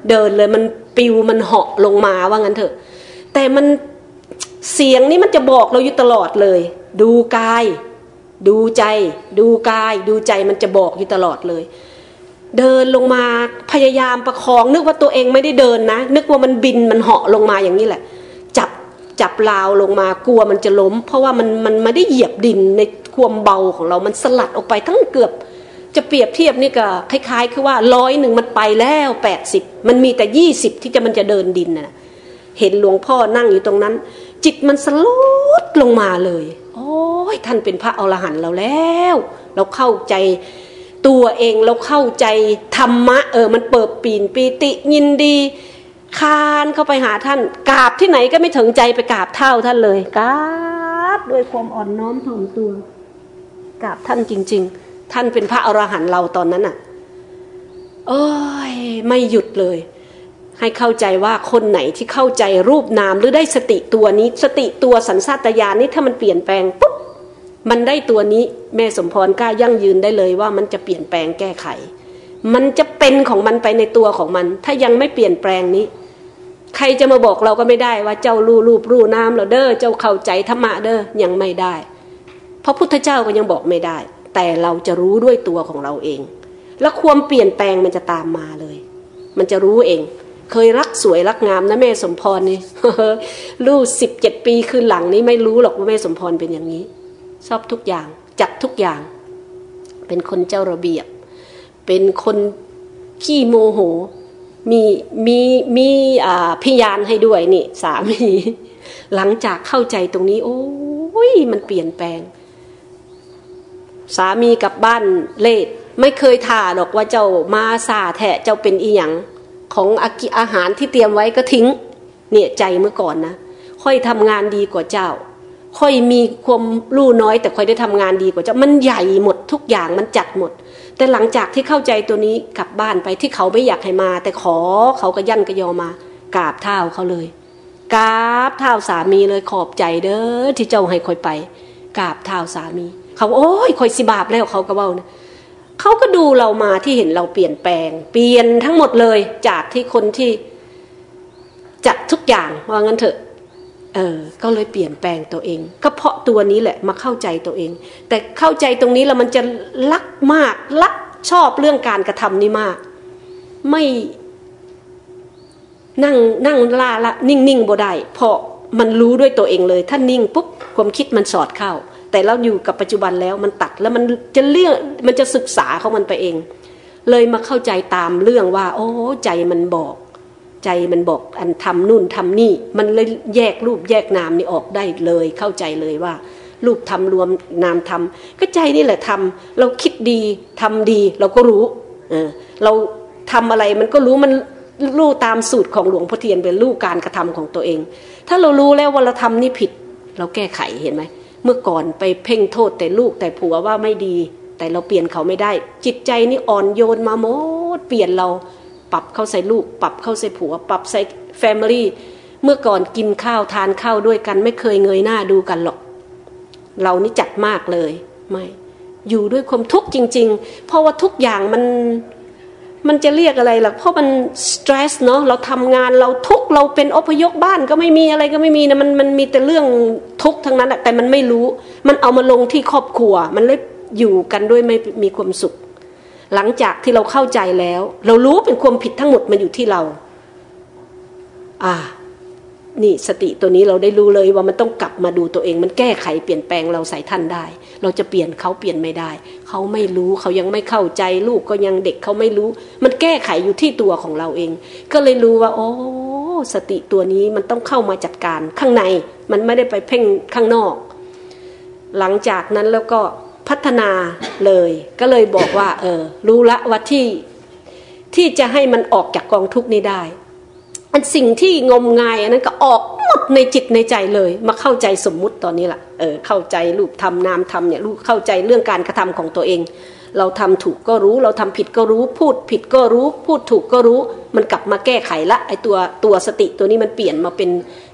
เดินเลยมันปิวมันเหาะลงมาว่างั้นเถอะ แต่มันเสียงนี้มันจะบอกเราอยู่ตลอดเลย ดูกาย ดูใจ ดูกาย ดูใจมันจะบอกอยู่ตลอดเลย เดินลงมาพยายามประคอง นึกว่าตัวเองไม่ได้เดินนะ นึกว่ามันบินมันเหาะลงมาอย่างนี้แหละ จับจับราวลงมากลัวมันจะล้ม เพราะว่ามันมันไม่ได้เหยียบดินในความเบาของเรามันสลัดออกไปทั้งเกือบ จะเปรียบเทียบนี่ก็คล้ายๆ คือว่าร้อยหนึ่งมันไปแล้วแปดสิบมันมีแต่ยี่สิบที่จะมันจะเดินดินนะเห็นหลวงพ่อนั่งอยู่ตรงนั้น จิตมันสลดลงมาเลย โอ้ยท่านเป็นพระอรหันต์เราแล้ว เราเข้าใจ ตัวเองเราเข้าใจธรรมะเออมันเปิดปีนปีติยินดีคานเข้าไปหาท่านกราบที่ไหนก็ไม่ถึงใจไปกราบเท่าท่านเลยกราบด้วยความอ่อนน้อมถ่อมตัวกราบท่านจริง ๆ ท่านเป็นพระอรหันต์เราตอนนั้นอะโอ้ยไม่หยุดเลย ให้เข้าใจว่าคนไหนที่เข้าใจรูปนามหรือได้สติตัวนี้ สติตัวสันสัตยานนี้ถ้ามันเปลี่ยนแปลงปุ๊บ มันได้ตัวนี้แม่สมพรกล้ายั่งยืนได้เลยว่ามันจะเปลี่ยนแปลงแก้ไข มันจะเป็นของมันไปในตัวของมัน ถ้ายังไม่เปลี่ยนแปลงนี้ ใครจะมาบอกเราก็ไม่ได้ว่าเจ้ารูรูปรูน้ำเราเด้อเจ้าเข้าใจธรรมะเด้อยังไม่ได้ เพราะพุทธเจ้าก็ยังบอกไม่ได้ แต่เราจะรู้ด้วยตัวของเราเอง แล้วความเปลี่ยนแปลงมันจะตามมาเลย มันจะรู้เอง เคยรักสวยรักงามนะแม่สมพรนี่ลูกสิบเจ็ดปีคืนหลังนี้ไม่รู้หรอกว่าแม่สมพรเป็นอย่างนี้ ชอบทุกอย่าง จัดทุกอย่าง เป็นคนเจ้าระเบียบ เป็นคนขี้โมโห มีมีมีพยานให้ด้วยนี่สามี หลังจากเข้าใจตรงนี้ โอ้ยมันเปลี่ยนแปลง สามีกลับบ้านเลดไม่เคยท่าหรอกว่าเจ้ามาซาแทะเจ้าเป็นอีหยังของอาหารที่เตรียมไว้ก็ทิ้ง เนี่ยใจเมื่อก่อนนะค่อยทำงานดีกว่าเจ้า ค่อยมีความรู้น้อยแต่ค่อยได้ทำงานดีกว่าเจ้ามันใหญ่หมดทุกอย่างมันจัดหมด แต่หลังจากที่เข้าใจตัวนี้กลับบ้านไปที่เขาไม่อยากให้มา แต่ขอเขาก็ยั่นก็ยอมมากราบเท้าเขาเลยกราบเท้าสามีเลยขอบใจเด้อที่เจ้าให้คอยไปกราบเท้าสามี เขาโอ้ยคอยสิบาบแล้วเขาก็เบ้านะเขาก็ดูเรามาที่เห็นเราเปลี่ยนแปลง เปลี่ยนทั้งหมดเลยจากที่คนที่จัดทุกอย่างว่างั้นเถอะ เออก็เลยเปลี่ยนแปลงตัวเอง ก็เพราะตัวนี้แหละมาเข้าใจตัวเอง แต่เข้าใจตรงนี้แล้วมันจะรักมากรักชอบเรื่องการกระทำนี่มาก ไม่นั่งนั่งลาละนิ่งนิ่งบ่ได้เพราะมันรู้ด้วยตัวเองเลย ถ้านิ่งปุ๊บความคิดมันสอดเข้า แต่เราอยู่กับปัจจุบันแล้วมันตัดแล้วมันจะเรื่องมันจะศึกษาของมันไปเอง เลยมาเข้าใจตามเรื่องว่า โอ้ใจมันบอก ใจมันบอกอันทำนู่นทำนี่ มันเลยแยกรูปแยกนามนี่ออกได้เลยเข้าใจเลยว่า รูปทำรวมนามทำก็ใจนี่แหละทำเราคิดดีทำดี เราก็รู้เออเราทำอะไรมันก็รู้มันรู้ตามสูตรของหลวงพ่อเทียนเป็นรู้การกระทำของตัวเอง ถ้าเรารู้แล้วว่าเราทำนี่ผิด เราแก้ไขเห็นไหมเมื่อก่อนไปเพ่งโทษแต่ลูกแต่ผัวว่าไม่ดี แต่เราเปลี่ยนเขาไม่ได้ จิตใจนี่อ่อนโยนมาหมดเปลี่ยนเรา ปรับเข้าใส่ลูก ปรับเข้าใส่ผัว ปรับใส่แฟมิลี่เมื่อก่อนกินข้าวทานข้าวด้วยกันไม่เคยเงยหน้าดูกันหรอก เรานี่จัดมากเลยไม่อยู่ด้วยความทุกข์จริง ๆ เพราะว่าทุกอย่างมันมันจะเรียกอะไรล่ะเพราะมันสตรสเนาะเราทำงานเราทุกเราเป็นอพยพบ้านก็ไม่มีอะไรก็ไม่มีนะมันมันมีแต่เรื่องทุกทั้งนั้นแต่มันไม่รู้ มันเอามาลงที่ครอบครัว มันเลยอยู่กันด้วยไม่มีความสุข หลังจากที่เราเข้าใจแล้ว เรารู้เป็นความผิดทั้งหมดมันอยู่ที่เรา อ่า นี่สติตัวนี้เราได้รู้เลยว่ามันต้องกลับมาดูตัวเอง มันแก้ไขเปลี่ยนแปลงเราใส่ท่านได้ เราจะเปลี่ยนเขาเปลี่ยนไม่ได้ เขาไม่รู้เขายังไม่เข้าใจ ลูกก็ยังเด็กเขาไม่รู้ มันแก้ไขอยู่ที่ตัวของเราเอง ก็เลยรู้ว่า โอ้สติตัวนี้มันต้องเข้ามาจัดการข้างใน มันไม่ได้ไปเพ่งข้างนอก หลังจากนั้นแล้วก็ พัฒนาเลย ก็เลยบอกว่า เออ รู้ละว่าที่ที่จะให้มันออกจากกองทุกนี้ได้ อันสิ่งที่งมงายอันนั้นก็ออกหมดในจิตในใจเลย มาเข้าใจสมมุติตอนนี้ละเออเข้าใจรูปทำนามทำเนี่ยรู้เข้าใจเรื่องการกระทำของตัวเอง เราทำถูกก็รู้เราทำผิดก็รู้ พูดผิดก็รู้ พูดถูกก็รู้ มันกลับมาแก้ไขละไอตัวตัวสติตัวนี้มันเปลี่ยนมาเป็น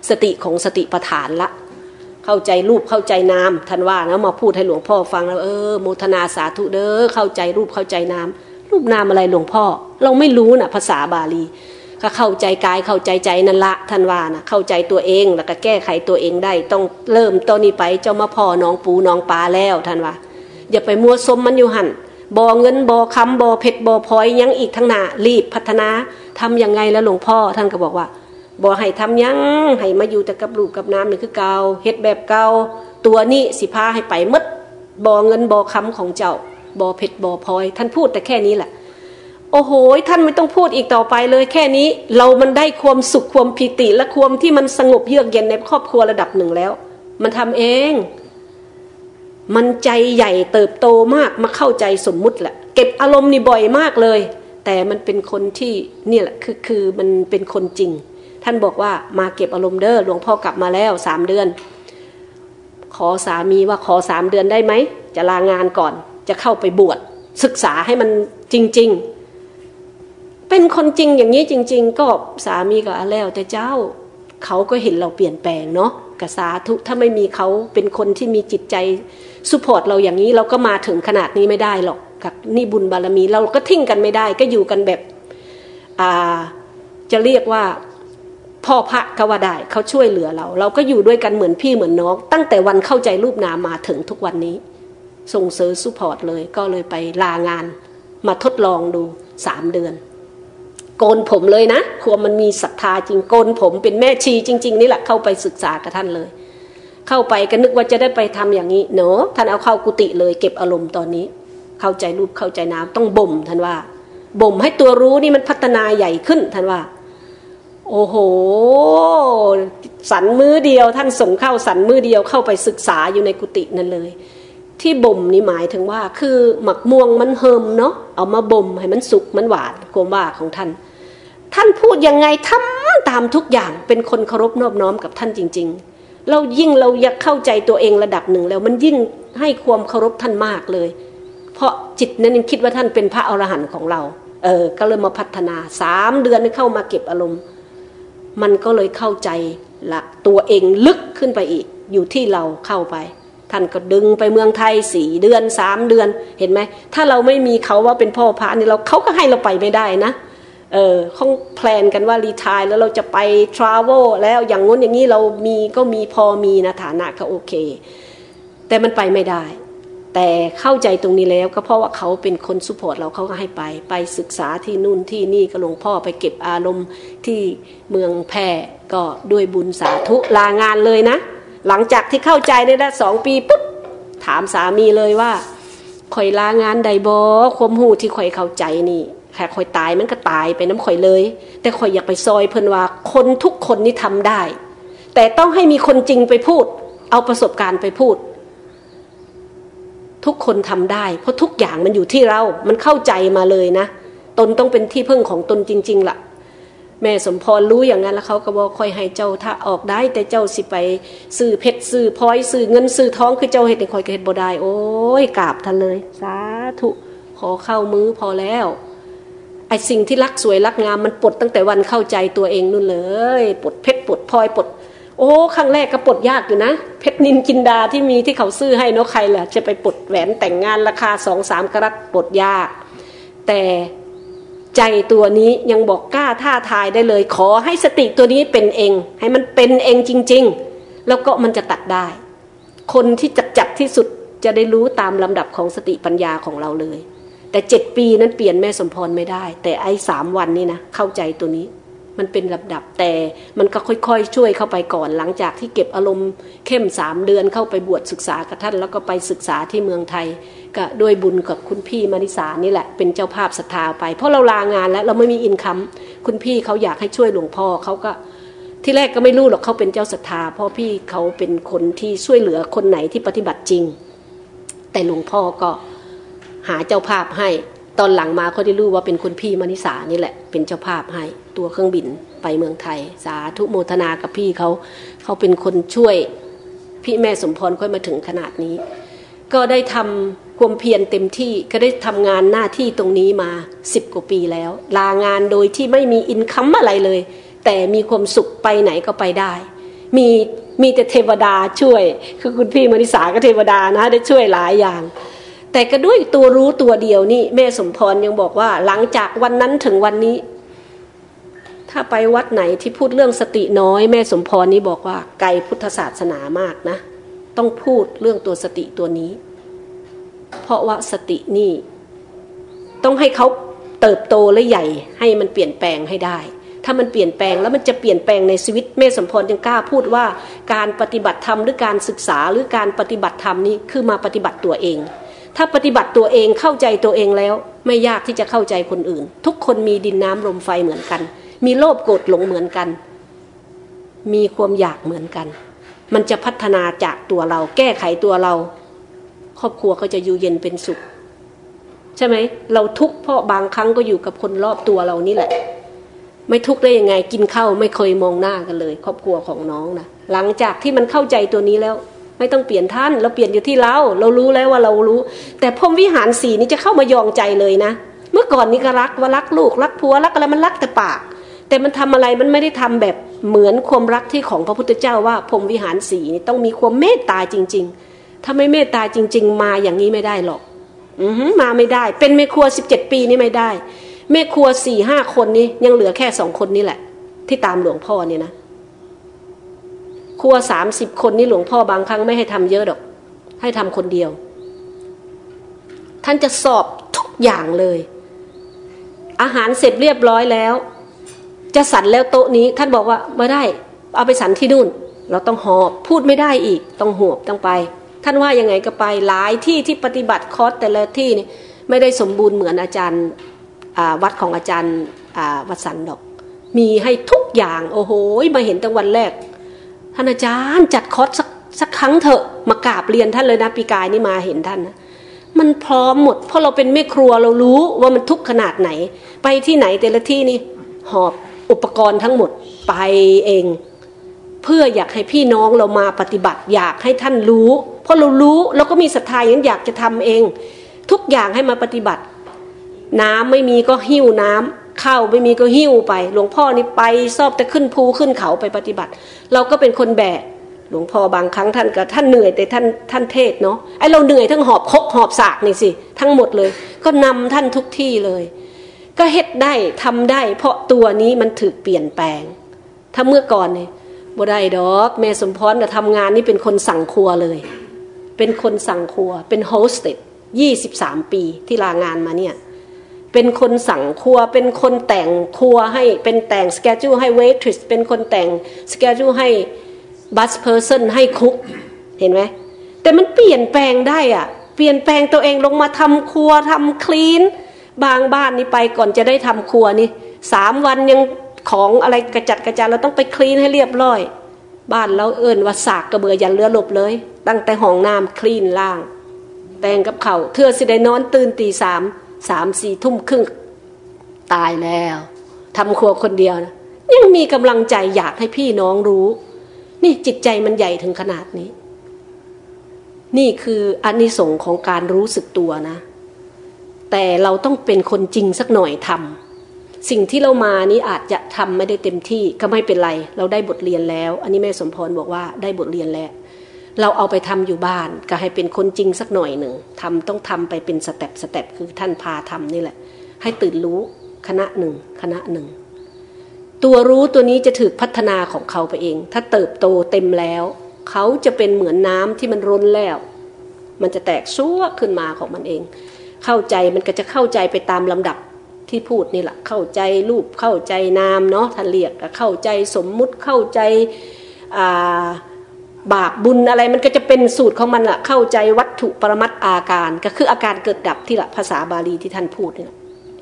สติของสติปัฏฐานละ เข้าใจรูปเข้าใจนามท่านว่านะมาพูดให้หลวงพ่อฟังแล้วเออโมทนาสาธุเด้อเข้าใจรูปเข้าใจนาม รูปนามอะไรหลวงพ่อ เราไม่รู้นะ่ะภาษาบาลีก็เข้าใจกายเข้าใจใจนั่นละท่านว่านะเข้าใจตัวเองแล้วก็แก้ไขตัวเองได้ ต้องเริ่มต้นนี้ไปเจ้ามาพ่อน้องปูน้องปลาแล้วท่านว่า อย่าไปมัวสมมันอยู่หันบอเงินบอคำบอเพชรบอพลอยยังอีกทั้งหนารีบพัฒนาทํำยังไงแล้วหลวงพ่อท่านก็บอกว่า บอให้ทำยังให้มาอยู่แต่กับลูกกับน้ำนี่คือเกาเฮ็ดแบบเกาตัวนี้สิพาให้ไปมดบอเงินบอคำของเจ้าบอเพชรบอพลอย ท่านพูดแต่แค่นี้แหละ โอ้โหท่านไม่ต้องพูดอีกต่อไปเลยแค่นี้ เรามันได้ความสุขความพิติและความที่มันสงบเยือกเย็นในครอบครัวระดับหนึ่งแล้ว มันทำเอง มันใจใหญ่เติบโตมากมาเข้าใจสมมุติแหละเก็บอารมณ์นี่บ่อยมากเลย แต่มันเป็นคนที่นี่แหละคือคือมันเป็นคนจริง ท่านบอกว่ามาเก็บอารมณ์เด้อหลวงพ่อกลับมาแล้วสามเดือน ขอสามีว่าขอสามเดือนได้ไหม จะลางานก่อนจะเข้าไปบวชศึกษาให้มันจริง ๆ เป็นคนจริงอย่างนี้จริง ๆ ก็สามีก็แล้วแต่เจ้าเขาก็เห็นเราเปลี่ยนแปลงเนาะกษาทุถ้าไม่มีเขาเป็นคนที่มีจิตใจสุพอร์ตเราอย่างนี้เราก็มาถึงขนาดนี้ไม่ได้หรอกกับนี่บุญบารมีเราก็ทิ้งกันไม่ได้ ก็อยู่กันแบบอ่าจะเรียกว่า พ่อพระก็ว่าได้เขาช่วยเหลือเรา เราก็อยู่ด้วยกันเหมือนพี่เหมือนน้อง ตั้งแต่วันเข้าใจรูปนามมาถึงทุกวันนี้ ส่งเสริมสุพอร์ตเลยก็เลยไปลางาน มาทดลองดูสามเดือน โกนผมเลยนะควมันมีศรัทธาจริงโกนผมเป็นแม่ชีจริง ๆ นี่แหละเข้าไปศึกษากับท่านเลย เข้าไปก็นึกว่าจะได้ไปทำอย่างนี้เนาะท่านเอาเข้ากุฏิเลย เก็บอารมณ์ตอนนี้ เข้าใจรูปเข้าใจน้ำต้องบ่มท่านว่าบ่มให้ตัวรู้นี่มันพัฒนาใหญ่ขึ้นท่านว่า โอ้โห สันมือเดียว ท่านส่งเข้าสันมือเดียวเข้าไปศึกษาอยู่ในกุฏินั่นเลย ที่บ่มนี่หมายถึงว่า คือหมักม่วงมันเฮิมเนาะเอามาบ่มให้มันสุกมันหวานกลมว่าของท่าน ท่านพูดยังไงทำตามทุกอย่างเป็นคนเคารพนอบน้อมกับท่านจริง ๆ เรายิ่งเราอยากเข้าใจตัวเองระดับหนึ่งแล้วมันยิ่งให้ความเคารพท่านมากเลย เพราะจิตนั้นยังคิดว่าท่านเป็นพระอรหันต์ของเรา เออก็เลยมาพัฒนาสามเดือนเข้ามาเก็บอารมณ์ มันก็เลยเข้าใจละตัวเองลึกขึ้นไปอีก อยู่ที่เราเข้าไป ท่านก็ดึงไปเมืองไทยสี่เดือนสามเดือนเห็นไหม ถ้าเราไม่มีเขาว่าเป็นพ่อพระนี่เราเขาก็ให้เราไปไม่ได้นะเออเขาแพลนกันว่ารีทายแล้วเราจะไปทราเวลแล้วอย่างง้นอย่างนี้เรามีก็มีพอมีนะฐานะก็โอเค แต่มันไปไม่ได้ แต่เข้าใจตรงนี้แล้วก็เพราะว่าเขาเป็นคนสุพอร์ตเราเขาก็ให้ไปไปศึกษาที่นู่นที่นี่ก็หลวงพ่อไปเก็บอารมณ์ที่เมืองแพร่ก็ด้วยบุญสาธุลางานเลยนะ หลังจากที่เข้าใจได้ละสองปีปุ๊บถามสามีเลยว่าข่อยลางานใดบอความหูที่ข่อยเข้าใจนี่แค่ข่อยตายมันก็ตายไปน้ำข่อยเลย แต่ข่อยอยากไปซอยเพิ่นว่าคนทุกคนนี่ทำได้ แต่ต้องให้มีคนจริงไปพูด เอาประสบการณ์ไปพูด ทุกคนทำได้ เพราะทุกอย่างมันอยู่ที่เรา มันเข้าใจมาเลยนะ ตนต้องเป็นที่พึ่งของตนจริง ๆละ่ะ แม่สมพรรู้อย่างนั้นแล้วเขาก็บอกคอยให้เจ้าถ้าออกได้ แต่เจ้าสิไปซื้อเพชรซื้อพลอยซื้อเงินซื้อท้องคือเจ้าเห็ดในคอยก็เห็ดบ่ได้ โอ้ยกราบท่านเลย สาธุขอเข้ามือพอแล้วไอสิ่งที่รักสวยรักงามมันปลดตั้งแต่วันเข้าใจตัวเองนู่นเลยปลดเพชรปลดพลอยปลด โอ้ครั้งแรกก็ปลดยากอยู่นะ เพชรนินจินดาที่มีที่เขาซื้อให้นกใครแหละจะไปปลดแหวนแต่งงานราคาสองสามกรัตปลดยาก แต่ใจตัวนี้ยังบอกกล้าท่าทายได้เลย ขอให้สติตัวนี้เป็นเอง ให้มันเป็นเองจริง ๆ แล้วก็มันจะตัดได้ คนที่จัดจัดที่สุดจะได้รู้ตามลำดับของสติปัญญาของเราเลย แต่เจ็ดปีนั้นเปลี่ยนแม่สมพรไม่ได้ แต่ไอ้สามวันนี่นะเข้าใจตัวนี้ มันเป็นลำดับแต่มันก็ค่อยๆ ช่วยเข้าไปก่อน หลังจากที่เก็บอารมณ์เข้มสามเดือนเข้าไปบวชศึกษากับท่าน แล้วก็ไปศึกษาที่เมืองไทย ก็ด้วยบุญกับคุณพี่มาริสานี่แหละ เป็นเจ้าภาพศรัทธาไป เพราะเราลางานแล้วเราไม่มีอินคัมคุณพี่เขาอยากให้ช่วยหลวงพ่อเขาก็ที่แรกก็ไม่รู้หรอกเขาเป็นเจ้าศรัทธาเพราะพี่เขาเป็นคนที่ช่วยเหลือคนไหนที่ปฏิบัติจริง แต่หลวงพ่อก็หาเจ้าภาพให้ ตอนหลังมาเขาได้รู้ว่าเป็นคุณพี่มณิสานี่แหละ เป็นเจ้าภาพให้ตัวเครื่องบินไปเมืองไทย สาธุโมทนากับพี่เขาเขาเป็นคนช่วยพี่แม่สมพรค่อยมาถึงขนาดนี้ ก็ได้ทำความเพียรเต็มที่ก็ได้ทำงานหน้าที่ตรงนี้มาสิบกว่าปีแล้ว ลางานโดยที่ไม่มีอินคัมอะไรเลย แต่มีความสุขไปไหนก็ไปได้ มีมีแต่เทวดาช่วย คือคุณพี่มณิสาก็เทวดานะได้ช่วยหลายอย่าง แต่ก็ด้วยตัวรู้ตัวเดียวนี่แม่สมพรยังบอกว่า หลังจากวันนั้นถึงวันนี้ ถ้าไปวัดไหนที่พูดเรื่องสติน้อย แม่สมพรนี้บอกว่า ไกลพุทธศาสนามากนะ ต้องพูดเรื่องตัวสติตัวนี้ เพราะว่าสตินี่ ต้องให้เขาเติบโตและใหญ่ ให้มันเปลี่ยนแปลงให้ได้ ถ้ามันเปลี่ยนแปลงแล้วมันจะเปลี่ยนแปลงในชีวิตแม่สมพรยังกล้าพูดว่า การปฏิบัติธรรมหรือการศึกษาหรือการปฏิบัติธรรมนี้คือมาปฏิบัติตัวเอง ถ้าปฏิบัติตัวเองเข้าใจตัวเองแล้ว ไม่ยากที่จะเข้าใจคนอื่น ทุกคนมีดินน้ำลมไฟเหมือนกัน มีโลภโกรธหลงเหมือนกัน มีความอยากเหมือนกัน มันจะพัฒนาจากตัวเรา แก้ไขตัวเรา ครอบครัวก็จะอยู่เย็นเป็นสุข ใช่ไหมเราทุกข์เพราะบางครั้งก็อยู่กับคนรอบตัวเรานี่แหละ ไม่ทุกข์ได้ยังไงกินข้าวไม่เคยมองหน้ากันเลย ครอบครัวของน้องนะหลังจากที่มันเข้าใจตัวนี้แล้ว ไม่ต้องเปลี่ยนท่านเราเปลี่ยนอยู่ที่เรา เรารู้แล้วว่าเรารู้ แต่พรมวิหารสีนี้จะเข้ามายองใจเลยนะ เมื่อก่อนนี้ก็รักว่ารักลูกรักผัวรักอะไรมันรักแต่ปาก แต่มันทำอะไรมันไม่ได้ทำแบบเหมือนความรักที่ของพระพุทธเจ้าว่าพรมวิหารสีนี่ต้องมีความเมตตาจริง ๆ ถ้าไม่เมตตาจริง ๆ มาอย่างนี้ไม่ได้หรอก อืมาไม่ได้ เป็นแม่ครัวสิบเจ็ดปีนี่ไม่ได้แม่ครัวสี่ห้าคนนี้ยังเหลือแค่สองคนนี่แหละ ที่ตามหลวงพ่อเนี่ยนะ ครัวสามสิบคนนี่หลวงพ่อบางครั้งไม่ให้ทำเยอะดอก ให้ทำคนเดียว ท่านจะสอบทุกอย่างเลย อาหารเสร็จเรียบร้อยแล้ว จะสันแล้วโต๊ะนี้ ท่านบอกว่าไม่ได้ เอาไปสันที่นู่น เราต้องหอบพูดไม่ได้อีก ต้องหอบต้องไป ท่านว่ายังไงก็ไปหลายที่ที่ปฏิบัติคอร์สแต่ละที่นี่ไม่ได้สมบูรณ์เหมือนอาจารย์วัดของอาจารย์วัดสันดอก มีให้ทุกอย่าง โอ้โหมาเห็นตั้งวันแรก ท่านอาจารย์จัดคอร์สสักสักครั้งเถอะมากราบเรียนท่านเลยนะปีกายนี่มาเห็นท่านนะมันพร้อมหมด เพราะเราเป็นแม่ครัวเรารู้ว่ามันทุกขนาดไหน ไปที่ไหนแต่ละที่นี่ หอบอุปกรณ์ทั้งหมดไปเอง เพื่ออยากให้พี่น้องเรามาปฏิบัติ อยากให้ท่านรู้ เพราะเรารู้เราก็มีศรัทธาอย่างอยากจะทำเอง ทุกอย่างให้มาปฏิบัติ น้ำไม่มีก็หิ้วน้ำ ข้าวไม่มีก็หิ้วไป หลวงพ่อนี่ไปชอบแต่ขึ้นภูขึ้นเขาไปปฏิบัติ เราก็เป็นคนแบกหลวงพ่อบางครั้งท่านก็ท่านเหนื่อยแต่ท่านท่านเทศเนาะไอเราเหนื่อยทั้งหอบคกหอบสากนี่สิทั้งหมดเลย ก็นำท่านทุกที่เลย ก็เฮ็ดได้ทำได้ เพราะตัวนี้มันถึกเปลี่ยนแปลง ถ้าเมื่อก่อนเนี่ยบ่ได้ดอกแม่สมพรจะทำงานนี่เป็นคนสั่งครัวเลย เป็นคนสั่งครัวเป็นโฮสเตสยี่สิบสามปีที่ลางานมาเนี่ย เป็นคนสั่งครัว เป็นคนแต่งครัวให้เป็นแต่งสเกจูให้เวทริสเป็นคนแต่งสเกจูให้บัสเพอร์เซนให้คุกเห็นไหมแต่มันเปลี่ยนแปลงได้อะเปลี่ยนแปลงตัวเองลงมาทำครัวทำคลีน บางบ้านนี่ไปก่อนจะได้ทำครัวนี่สามวันยังของอะไรกระจัดกระจายเราต้องไปคลีนให้เรียบร้อย บ้านเราเอิญว่าสากกระเบือยันเรือหลบเลย ตั้งแต่ห้องน้ำคลีนล่าง แต่งกับเขาเทื่อสิได้นอนตื่นตีสาม สามสี่ทุ่มครึ่งตายแล้วทำครัวคนเดียวนะยังมีกำลังใจอยากให้พี่น้องรู้ นี่จิตใจมันใหญ่ถึงขนาดนี้ นี่คืออนนิสงค์ของการรู้สึกตัวนะ แต่เราต้องเป็นคนจริงสักหน่อยทำสิ่งที่เรามานี้อาจจะทำไม่ได้เต็มที่ก็ไม่เป็นไร เราได้บทเรียนแล้ว อันนี้แม่สมพรบอกว่าได้บทเรียนแล้ว เราเอาไปทำอยู่บ้านก็ให้เป็นคนจริงสักหน่อยหนึ่งทำต้องทำไปเป็น step step คือท่านพาทำนี่แหละ ให้ตื่นรู้ขณะหนึ่งขณะหนึ่ง ตัวรู้ตัวนี้จะถือพัฒนาของเขาไปเอง ถ้าเติบโตเต็มแล้ว เขาจะเป็นเหมือนน้ำที่มันล้นแล้ว มันจะแตกซั่วขึ้นมาของมันเอง เข้าใจมันก็จะเข้าใจไปตามลำดับที่พูดนี่แหละเข้าใจรูปเข้าใจนามเนาะท่านเรียกเข้าใจสมมุติเข้าใจ บาปบุญอะไรมันก็จะเป็นสูตรของมันละเข้าใจวัตถุปรมัตอาการ ก็คืออาการเกิดดับที่ละภาษาบาลีที่ท่านพูดนี่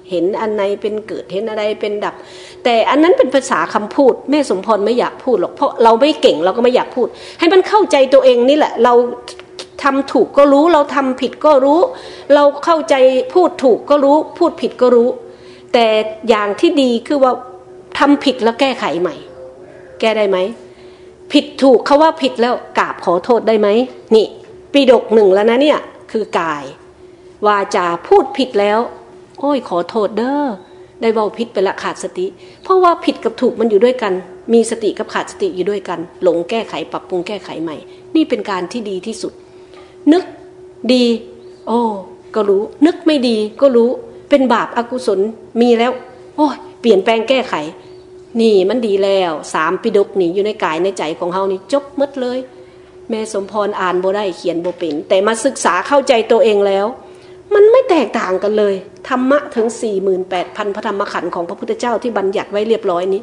เห็นอันไหนเป็นเกิดเห็นอะไรเป็นดับ แต่อันนั้นเป็นภาษาคำพูด แม่สมพรไม่อยากพูดหรอกเพราะเราไม่เก่งเราก็ไม่อยากพูด ให้มันเข้าใจตัวเองนี่แหละ เราทำถูกก็รู้เราทำผิดก็รู้ เราเข้าใจพูดถูกก็รู้ พูดผิดก็รู้ แต่อย่างที่ดีคือว่าทำผิดแล้วแก้ไขใหม่ แก้ได้ไหม ผิดถูกเขาว่าผิดแล้วกราบขอโทษได้ไหมนี่ปีดกหนึ่งแล้วนะเนี่ยคือกาย วาจาพูดผิดแล้ว โอ้ยขอโทษเด้อได้เบาผิดไปละขาดสติ เพราะว่าผิดกับถูกมันอยู่ด้วยกัน มีสติกับขาดสติอยู่ด้วยกัน หลงแก้ไขปรับปรุงแก้ไขใหม่ นี่เป็นการที่ดีที่สุด นึกดี โอ้ก็รู้ นึกไม่ดีก็รู้เป็นบาปอากุศลมีแล้ว โอ้ยเปลี่ยนแปลงแก้ไข นี่มันดีแล้วสามปิดกนี่อยู่ในกายในใจของเฮานี่จบมดเลย แม่สมพรอ่านโบได้เขียนโบเป็น แต่มาศึกษาเข้าใจตัวเองแล้ว มันไม่แตกต่างกันเลย ธรรมะถึงสี่หมื่นแปดพันพระธรรมขันธ์ของพระพุทธเจ้าที่บัญญัติไว้เรียบร้อยนี้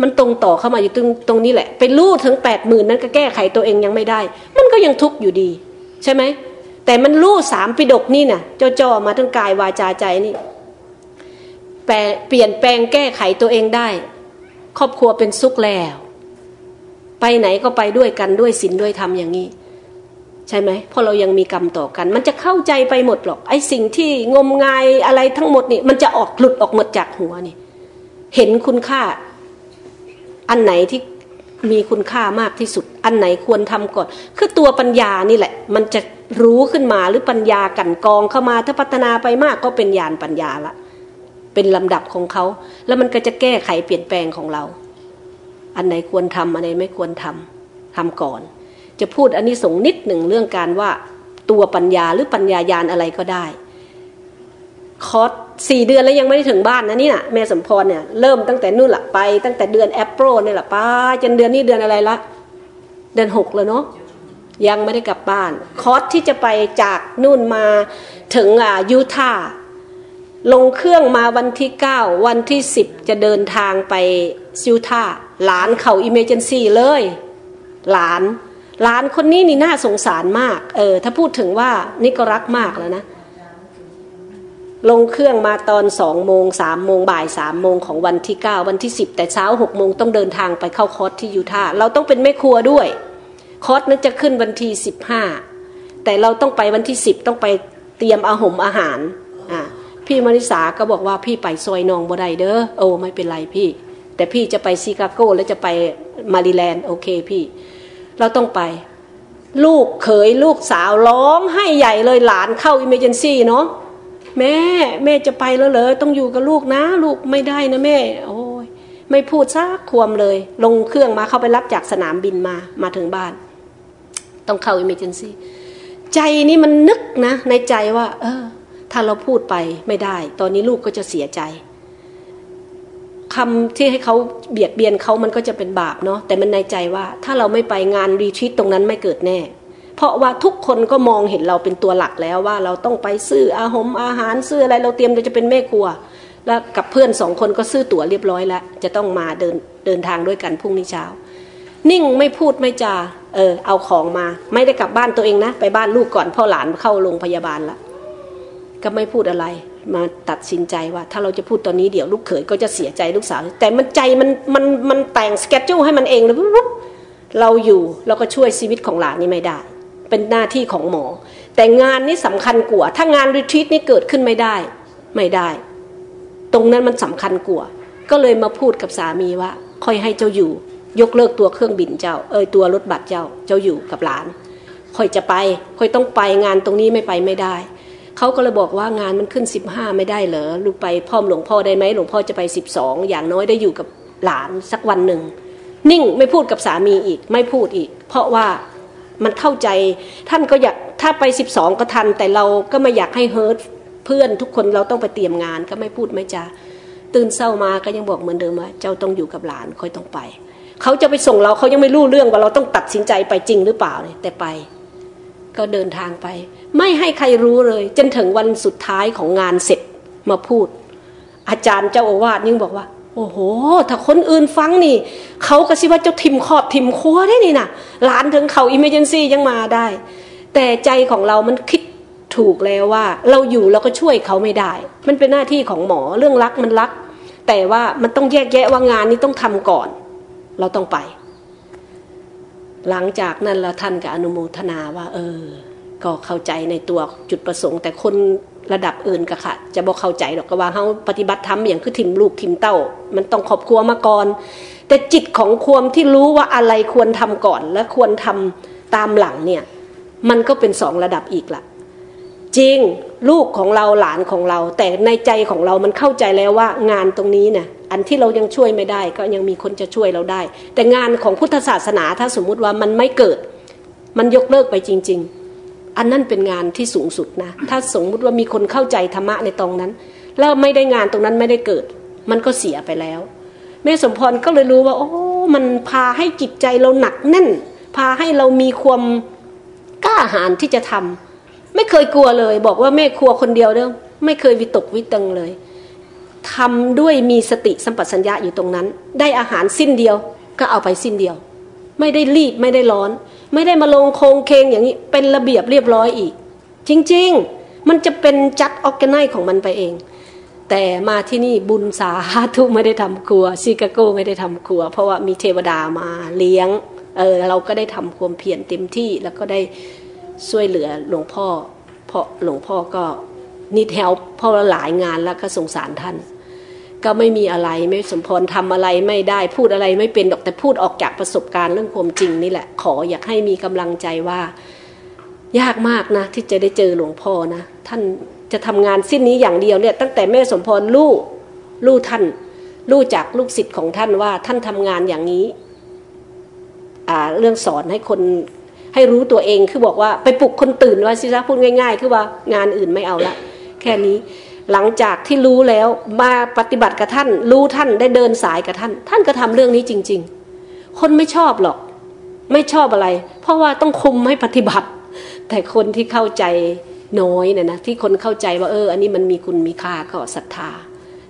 มันตรงต่อเข้ามาอยู่ตรงตรงนี้แหละ ไปรู้ถึงแปดหมื่นนั้นก็แก้ไขตัวเองยังไม่ได้ มันก็ยังทุกข์อยู่ดี ใช่ไหมแต่มันรู้สามปิดกนี่นะ่ะจ่อๆมาทั้งกายวาจาใจนี่ เปลี่ยนแปลงแก้ไขตัวเองได้ ครอบครัวเป็นสุขแล้ว ไปไหนก็ไปด้วยกันด้วยศีลด้วยธรรมอย่างนี้ ใช่ไหมเพราะเรายังมีกรรมต่อกัน มันจะเข้าใจไปหมดหรอกไอ้สิ่งที่งมงายอะไรทั้งหมดนี่มันจะออกหลุดออกหมดจากหัวนี่ เห็นคุณค่า อันไหนที่มีคุณค่ามากที่สุด อันไหนควรทำก่อน คือตัวปัญญานี่แหละ มันจะรู้ขึ้นมาหรือปัญญากันกองเข้ามาถ้าพัฒนาไปมากก็เป็นญาณปัญญาละ เป็นลำดับของเขา แล้วมันก็จะแก้ไขเปลี่ยนแปลงของเรา อันไหนควรทำอันไหนไม่ควรทำทำก่อน จะพูดอันนี้สงนิดหนึ่งเรื่องการว่าตัวปัญญาหรือปัญญายานอะไรก็ได้ คอร์สสี่เดือนแล้วยังไม่ได้ถึงบ้านนะเนี่ยแม่สมพรเนี่ยเริ่มตั้งแต่นู่นละไปตั้งแต่เดือน April เนี่ยแหละป้าจนเดือนนี้เดือนอะไรละ เดือนหกแล้วเนาะยังไม่ได้กลับบ้าน คอร์สที่จะไปจากนู่นมาถึงอ่ายูทาห์ห์ ลงเครื่องมาวันที่เก้าวันที่สิบจะเดินทางไปยูทาหลานเขา emergency เลย หลานหลานคนนี้นี่น่าสงสารมาก เออ ถ้าพูดถึงว่านี่ก็รักมากแล้วนะ ลงเครื่องมาตอนสองโมงสามโมงบ่ายสามโมงของวันที่เก้าวันที่สิบแต่เช้าหกโมงต้องเดินทางไปเข้าคอร์สที่ยูทาห์เราต้องเป็นแม่ครัวด้วย คอร์สนั้นจะขึ้นวันที่สิบห้าแต่เราต้องไปวันที่สิบต้องไปเตรียมอาหมอาหารอ่า พี่มาริสาก็บอกว่าพี่ไปซ่อยน้องบ่ได้เด้อโอ้ไม่เป็นไรพี่ แต่พี่จะไปซิกาโกแล้วจะไปมาริแลนด์โอเคพี่ เราต้องไป ลูกเขยลูกสาวร้องไห้ใหญ่เลยหลานเข้า emergency เนาะแม่แม่จะไปแล้วเหรอต้องอยู่กับลูกนะ ลูกไม่ได้นะแม่ โอ้ยไม่พูดซักควมเลย ลงเครื่องมาเข้าไปรับจากสนามบินมามาถึงบ้าน ต้องเข้า emergency ใจนี่มันนึกนะ ในใจว่า เออ ถ้าเราพูดไปไม่ได้ ตอนนี้ลูกก็จะเสียใจคำที่ให้เขาเบียดเบียนเขามันก็จะเป็นบาปเนาะแต่มันในใจว่า ถ้าเราไม่ไปงาน retreat ตรงนั้นไม่เกิดแน่ เพราะว่าทุกคนก็มองเห็นเราเป็นตัวหลักแล้วว่าเราต้องไปซื้ออาหมอาหารซื้ออะไรเราเตรียมเราจะเป็นแม่ครัว แล้วกับเพื่อนสองคนก็ซื้อตั๋วเรียบร้อยแล้ว จะต้องมาเดินเดินทางด้วยกันพรุ่งนี้เช้า นิ่งไม่พูดไม่จาเออเอาของมา ไม่ได้กลับบ้านตัวเองนะ ไปบ้านลูกก่อนพ่อหลานเข้าโรงพยาบาลละ ก็ไม่พูดอะไร มาตัดสินใจว่า ถ้าเราจะพูดตอนนี้เดี๋ยวลูกเขยก็จะเสียใจลูกสาว แต่มันใจมันมันมันแต่งสเกจจูให้มันเองเลยปุ๊บเราอยู่เราก็ช่วยชีวิตของหลานนี่ไม่ได้ เป็นหน้าที่ของหมอ แต่งานนี้สำคัญกว่า ถ้างานรีทรีตนี่เกิดขึ้นไม่ได้ ไม่ได้ ตรงนั้นมันสำคัญกว่า ก็เลยมาพูดกับสามีว่า ค่อยให้เจ้าอยู่ ยกเลิกตัวเครื่องบินเจ้า เอยตัวรถบัสเจ้า เจ้าอยู่กับหลานค่อยจะไปค่อยต้องไปงานตรงนี้ไม่ไปไม่ได้ เขาก็เลยบอกว่างานมันขึ้นสิบห้าไม่ได้เหรอลูกไปพ่อมหลวงพ่อได้ไหมหลวงพ่อจะไปสิบสองอย่างน้อยได้อยู่กับหลานสักวันหนึ่งนิ่งไม่พูดกับสามีอีกไม่พูดอีก เพราะว่ามันเข้าใจท่านก็อยากถ้าไปสิบสองก็ทัน แต่เราก็ไม่อยากให้เฮิร์ตเพื่อนทุกคนเราต้องไปเตรียมงานก็ไม่พูดไม่จาตื่นเศร้ามาก็ยังบอกเหมือนเดิมว่าเจ้าต้องอยู่กับหลานค่อยต้องไป เขาจะไปส่งเราเขายังไม่รู้เรื่องว่าเราต้องตัดสินใจไปจริงหรือเปล่าเนี่ยแต่ไป ก็เดินทางไป ไม่ให้ใครรู้เลย จนถึงวันสุดท้ายของงานเสร็จมาพูด อาจารย์เจ้าอาวาสยังบอกว่า โอ้โห ถ้าคนอื่นฟังนี่ เขาก็สิว่าเจ้าทิ้มครอบทิ้มครัวได้นี่นะหลานถึงเขาอิมเมจนซี่ยังมาได้ แต่ใจของเรามันคิดถูกแล้วว่า เราอยู่เราก็ช่วยเขาไม่ได้ มันเป็นหน้าที่ของหมอเรื่องรักมันรัก แต่ว่ามันต้องแยกแยะว่างานนี้ต้องทำก่อน เราต้องไป หลังจากนั้นเราท่านก็อนุโมทนาว่า เออ ก็เข้าใจในตัวจุดประสงค์ แต่คนระดับอื่นก็ค่ะ จะบอกเข้าใจหรอกก็ว่าเขาปฏิบัติธรรมอย่างคือทิมลูกทิมเต้า มันต้องขอบครัวมาก่อน แต่จิตของควมที่รู้ว่าอะไรควรทำก่อน และควรทำตามหลังเนี่ย มันก็เป็นสองระดับอีกละจริงลูกของเราหลานของเรา แต่ในใจของเรามันเข้าใจแล้วว่างานตรงนี้เนี่ยอันที่เรายังช่วยไม่ได้ก็ยังมีคนจะช่วยเราได้ แต่งานของพุทธศาสนาถ้าสมมุติว่ามันไม่เกิด มันยกเลิกไปจริง ๆ อันนั้นเป็นงานที่สูงสุดนะ ถ้าสมมุติว่ามีคนเข้าใจธรรมะในตรงนั้น แล้วไม่ได้งานตรงนั้นไม่ได้เกิด มันก็เสียไปแล้วแม่สมพรก็เลยรู้ว่า โอ้มันพาให้จิตใจเราหนักแน่น พาให้เรามีความกล้าหาญที่จะทำไม่เคยกลัวเลย บอกว่าแม่ครัวคนเดียวเด้อไม่เคยวิตกวิตังเลยทำด้วยมีสติสัมปชัญญะอยู่ตรงนั้น ได้อาหารสิ้นเดียวก็เอาไปสิ้นเดียว ไม่ได้รีบไม่ได้ร้อน ไม่ได้มาลงโคงเคงอย่างนี้เป็นระเบียบเรียบร้อยอีก จริง ๆ มันจะเป็นจัดออกแกไนของมันไปเอง แต่มาที่นี่บุญสาธุไม่ได้ทำครัวซิกาโก้ไม่ได้ทำครัว เพราะว่ามีเทวดามาเลี้ยงเออเราก็ได้ทำความเพียรเต็มที่แล้วก็ได้ช่วยเหลือหลวงพ่อ เพราะหลวงพ่อก็นิดแฮลเพราะหลายงานแล้วก็สงสารท่าน ก็ไม่มีอะไรไม่สมพรทำอะไรไม่ได้พูดอะไรไม่เป็นดอกแต่พูดออกจากประสบการณ์เรื่องความจริงนี่แหละ ขออยากให้มีกำลังใจว่า ยากมากนะ ที่จะได้เจอหลวงพ่อนะ ท่านจะทำงานสิ้นนี้อย่างเดียวเนี่ย ตั้งแต่แม่สมพรลู่ลู่ท่านลู่จากลูกศิษย์ของท่านว่าท่านทำงานอย่างนี้อ่าเรื่องสอนให้คนให้รู้ตัวเองคือบอกว่าไปปลุกคนตื่นว่าสิซะพูดง่าย ๆ คือว่างานอื่นไม่เอาละแค่นี้ หลังจากที่รู้แล้วมาปฏิบัติกับท่าน รู้ท่านได้เดินสายกับท่าน ท่านก็ทำเรื่องนี้จริง ๆ คนไม่ชอบหรอก ไม่ชอบอะไร เพราะว่าต้องคุมให้ปฏิบัติ แต่คนที่เข้าใจน้อยเนี่ยนะที่คนเข้าใจว่าเออ อันนี้มันมีคุณมีค่าก็ศรัทธา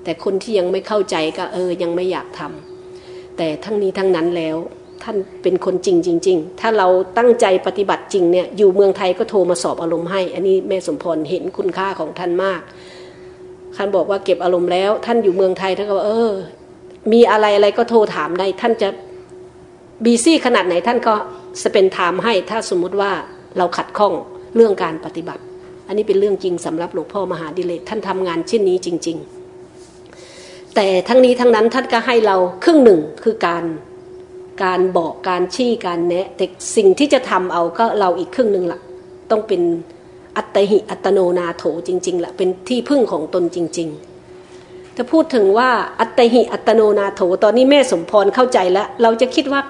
แต่คนที่ยังไม่เข้าใจก็เออยังไม่อยากทำแต่ทั้งนี้ทั้งนั้นแล้วท่านเป็นคนจริงจริงๆถ้าเราตั้งใจปฏิบัติจริงเนี่ยอยู่เมืองไทยก็โทรมาสอบอารมณ์ให้ อันนี้แม่สมพรเห็นคุณค่าของท่านมาก ท่านบอกว่าเก็บอารมณ์แล้ว ท่านอยู่เมืองไทยท่านก็เออ มีอะไรอะไรก็โทรถามได้ ท่านจะบีซี่ขนาดไหนท่านก็สเปนถามให้ ถ้าสมมุติว่าเราขัดข้องเรื่องการปฏิบัติ อันนี้เป็นเรื่องจริงสำหรับหลวงพ่อมหาดิเลกท่านทำงานเช่นนี้จริง ๆ แต่ทั้งนี้ทั้งนั้นท่านก็ให้เราครึ่งหนึ่งคือการการบอกการชี้การแนะแต่สิ่งที่จะทำเอาก็เราอีกครึ่งหนึ่งละ่ะ ต้องเป็น อัตหิอัตโนนาโถจริงๆละ่ะเป็นที่พึ่งของตนจริง ๆ ถ้าพูดถึงว่าอัตหิอัตโนนาโถตอนนี้แม่สมพรเข้าใจแล้ว เราจะคิดว่า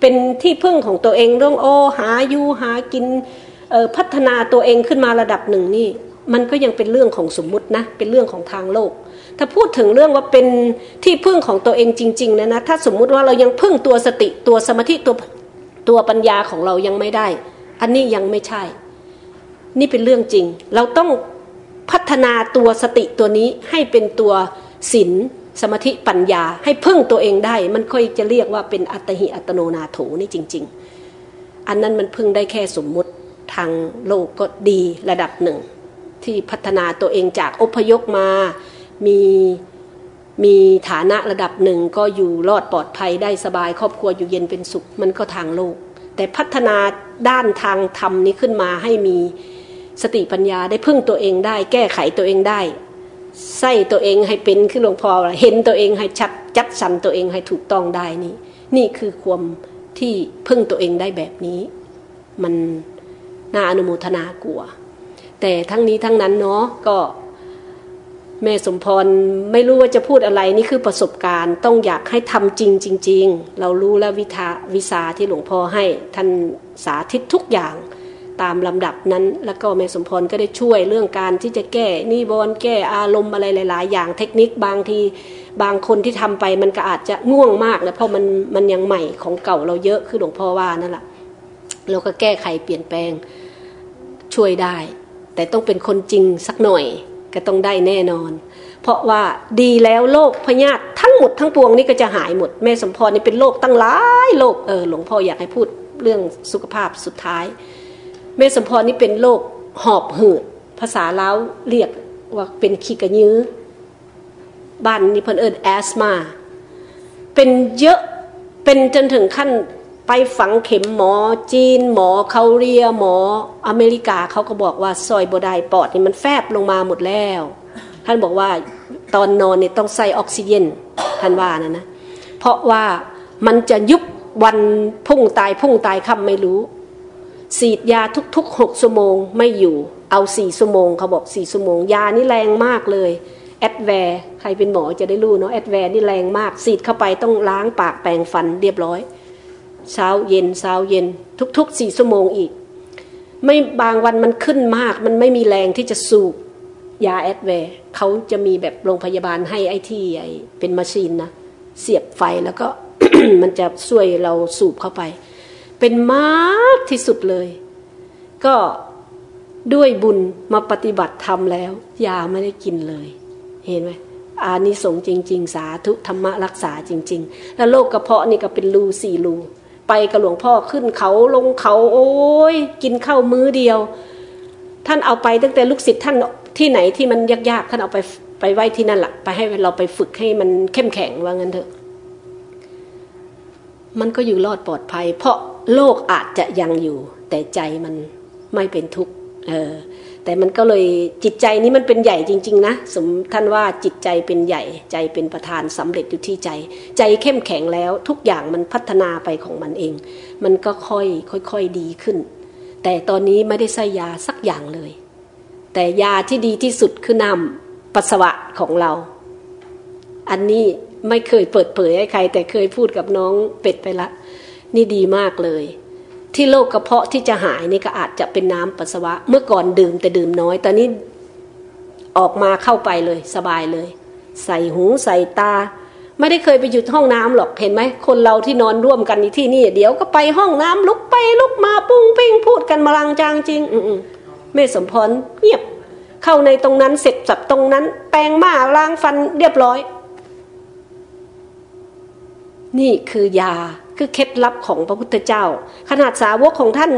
เป็นที่พึ่งของตัวเองเรื่องโอหาอยู่หากินพัฒนาตัวเองขึ้นมาระดับหนึ่งนี่มันก็ยังเป็นเรื่องของสมมุตินะเป็นเรื่องของทางโลก ถ้าพูดถึงเรื่องว่าเป็นที่พึ่งของตัวเองจริงๆนะนะถ้าสมมุติว่าเรายังพึ่งตัวสติตัวสมาธิตัวตัวปัญญาของเรายังไม่ได้ อันนี้ยังไม่ใช่ นี่เป็นเรื่องจริง เราต้องพัฒนาตัวสติตัวนี้ให้เป็นตัวศีลสมาธิปัญญาให้พึ่งตัวเองได้ มันค่อยจะเรียกว่าเป็นอัตหิอัตโนนาโถนี่จริง ๆ อันนั้นมันพึ่งได้แค่สมมุติทางโลกก็ดีระดับหนึ่ง ที่พัฒนาตัวเองจากอพยพมา มีมีฐานะระดับหนึ่งก็อยู่รอดปลอดภัยได้สบาย ครอบครัวอยู่เย็นเป็นสุขมันก็ทางโลก แต่พัฒนาด้านทางธรรมนี้ขึ้นมาให้มี สติปัญญาได้พึ่งตัวเองได้ แก้ไขตัวเองได้ใส่ตัวเองให้เป็นคือหลวงพ่อเห็นตัวเองให้ชัดจัดสรรตัวเองให้ถูกต้องได้นี่ นี่คือความที่พึ่งตัวเองได้แบบนี้ มันน่าอนุโมทนากลัว แต่ทั้งนี้ทั้งนั้นเนาะก็แม่สมพรไม่รู้ว่าจะพูดอะไรนี่คือประสบการณ์ ต้องอยากให้ทำจริงจริง ๆ เรารู้แล้ววิทาวิสาที่หลวงพ่อให้ท่านสาธิตทุกอย่าง ตามลำดับนั้น แล้วก็แม่สมพรก็ได้ช่วยเรื่องการที่จะแก้นิวรณ์แก้อารมณ์อะไรหลาย ๆ อย่างเทคนิคบางทีบางคนที่ทำไปมันก็อาจจะง่วงมากแล้วเพราะมันมันยังใหม่ของเก่าเราเยอะคือหลวงพ่อว่านั่นแหละเราก็แก้ไขเปลี่ยนแปลงช่วยได้ แต่ต้องเป็นคนจริงสักหน่อยก็ต้องได้แน่นอน เพราะว่าดีแล้วโรคพยาธิทั้งหมดทั้งปวงนี่ก็จะหายหมดแม่สมพรนี่เป็นโรคตั้งหลายโรคเออหลวงพ่ออยากให้พูดเรื่องสุขภาพสุดท้าย แม่สมพรนี่เป็นโรคหอบหืด ภาษาลาวเรียกว่าเป็นขี้กระยื้อบ้านนี่เพิ่นเอิญแอสมา เป็นเยอะเป็นจนถึงขั้นไปฝังเข็มหมอจีน หมอเคาเรียหมออเมริกาเขาก็บอกว่าซอยบดายปอดนี่มันแฟบลงมาหมดแล้ว ท่านบอกว่าตอนนอนเนี่ยต้องใส่ออกซิเจนท่านว่านะนะ เพราะว่ามันจะยุบวันพุ่งตายพุ่งตายคำไม่รู้ ฉีดยาทุกๆหกชั่วโมงไม่อยู่เอาสี่ชั่วโมงเขาบอกสี่ชั่วโมงยานี่แรงมากเลย Advair ใครเป็นหมอจะได้รู้เนาะ Advair นี่แรงมากฉีดเข้าไปต้องล้างปากแปรงฟันเรียบร้อย เช้าเย็นเช้าเย็น ทุกๆสี่ชั่วโมงอีก ไม่บางวันมันขึ้นมาก มันไม่มีแรงที่จะสูบยา Advair เขาจะมีแบบโรงพยาบาลให้ไอที่ไอเป็น machine นะเสียบไฟแล้วก็มันจะช่วยเราสูบเข้าไป เป็นมากที่สุดเลย ก็ด้วยบุญมาปฏิบัติธรรมแล้วยาไม่ได้กินเลย เห็นไหมอานิสงส์จริง ๆ สาธุธรรมรักษาจริง ๆ แล้วโรคกระเพาะนี่ก็เป็นรูสี่รูไปกับหลวงพ่อขึ้นเขาลงเขาโอ้ยกินข้าวมื้อเดียว ท่านเอาไปตั้งแต่ลูกศิษย์ท่านที่ไหนที่มันยากๆท่านเอาไปไปไว้ที่นั่นแหละไปให้เราไปฝึกให้มันเข้มแข็งว่างั้นเถอะ มันก็อยู่รอดปลอดภัย เพราะ โลกอาจจะยังอยู่ แต่ใจมันไม่เป็นทุกข์เออแต่มันก็เลยจิตใจนี้มันเป็นใหญ่จริง ๆ นะสมท่านว่าจิตใจเป็นใหญ่ใจเป็นประธานสำเร็จอยู่ที่ใจ ใจเข้มแข็งแล้วทุกอย่างมันพัฒนาไปของมันเอง มันก็ค่อยค่อยๆดีขึ้น แต่ตอนนี้ไม่ได้ใส่ยาสักอย่างเลย แต่ยาที่ดีที่สุดคือน้ำปัสสาวะของเรา อันนี้ไม่เคยเปิดเผยให้ใคร แต่เคยพูดกับน้องเป็ดไปละ นี่ดีมากเลย ที่โรคกระเพาะที่จะหายนี่ก็อาจจะเป็นน้ำปัสสาวะ เมื่อก่อนดื่มแต่ดื่มน้อย ตอนนี้ออกมาเข้าไปเลย สบายเลย ใส่หูใส่ตา ไม่ได้เคยไปหยุดห้องน้ำหรอกเห็นไหมคนเราที่นอนร่วมกันที่นี่ เดี๋ยวก็ไปห้องน้ำลุกไปลุกมาปุ้งปิ้งพูดกันมาลังจางจริง อืมแม่สมพรเงียบ เข้าในตรงนั้นเสร็จสับตรงนั้น แปรงมาล้างฟันเรียบร้อย นี่คือยา คือเคล็ดลับของพระพุทธเจ้า ขนาดสาวกของท่าน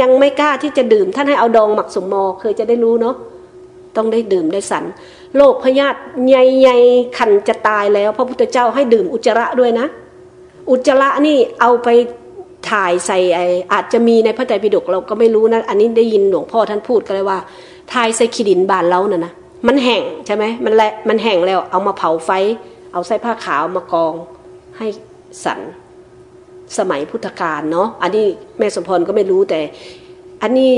ยังไม่กล้าที่จะดื่ม ท่านให้เอาดองหมักสมมอเคยจะได้รู้เนาะต้องได้ดื่มได้สันโรคพยาธิใหญ่ๆคันจะตายแล้ว พระพุทธเจ้าให้ดื่มอุจจาระด้วยนะ อุจจาระนี่เอาไปถ่ายใส่ไออาจจะมีในพระไตรปิฎกเราก็ไม่รู้นะ อันนี้ได้ยินหลวงพ่อท่านพูดก็เลยว่าถ่ายใส่ขีดินบานเล้าน่ะนะมันแห้งใช่ไหมมันแหละมันแห้งแล้วเอามาเผาไฟ เอาใส่ผ้าขาวมากองให้สัน สมัยพุทธกาลเนาะอันนี้แม่สมพรก็ไม่รู้แต่ อันนี้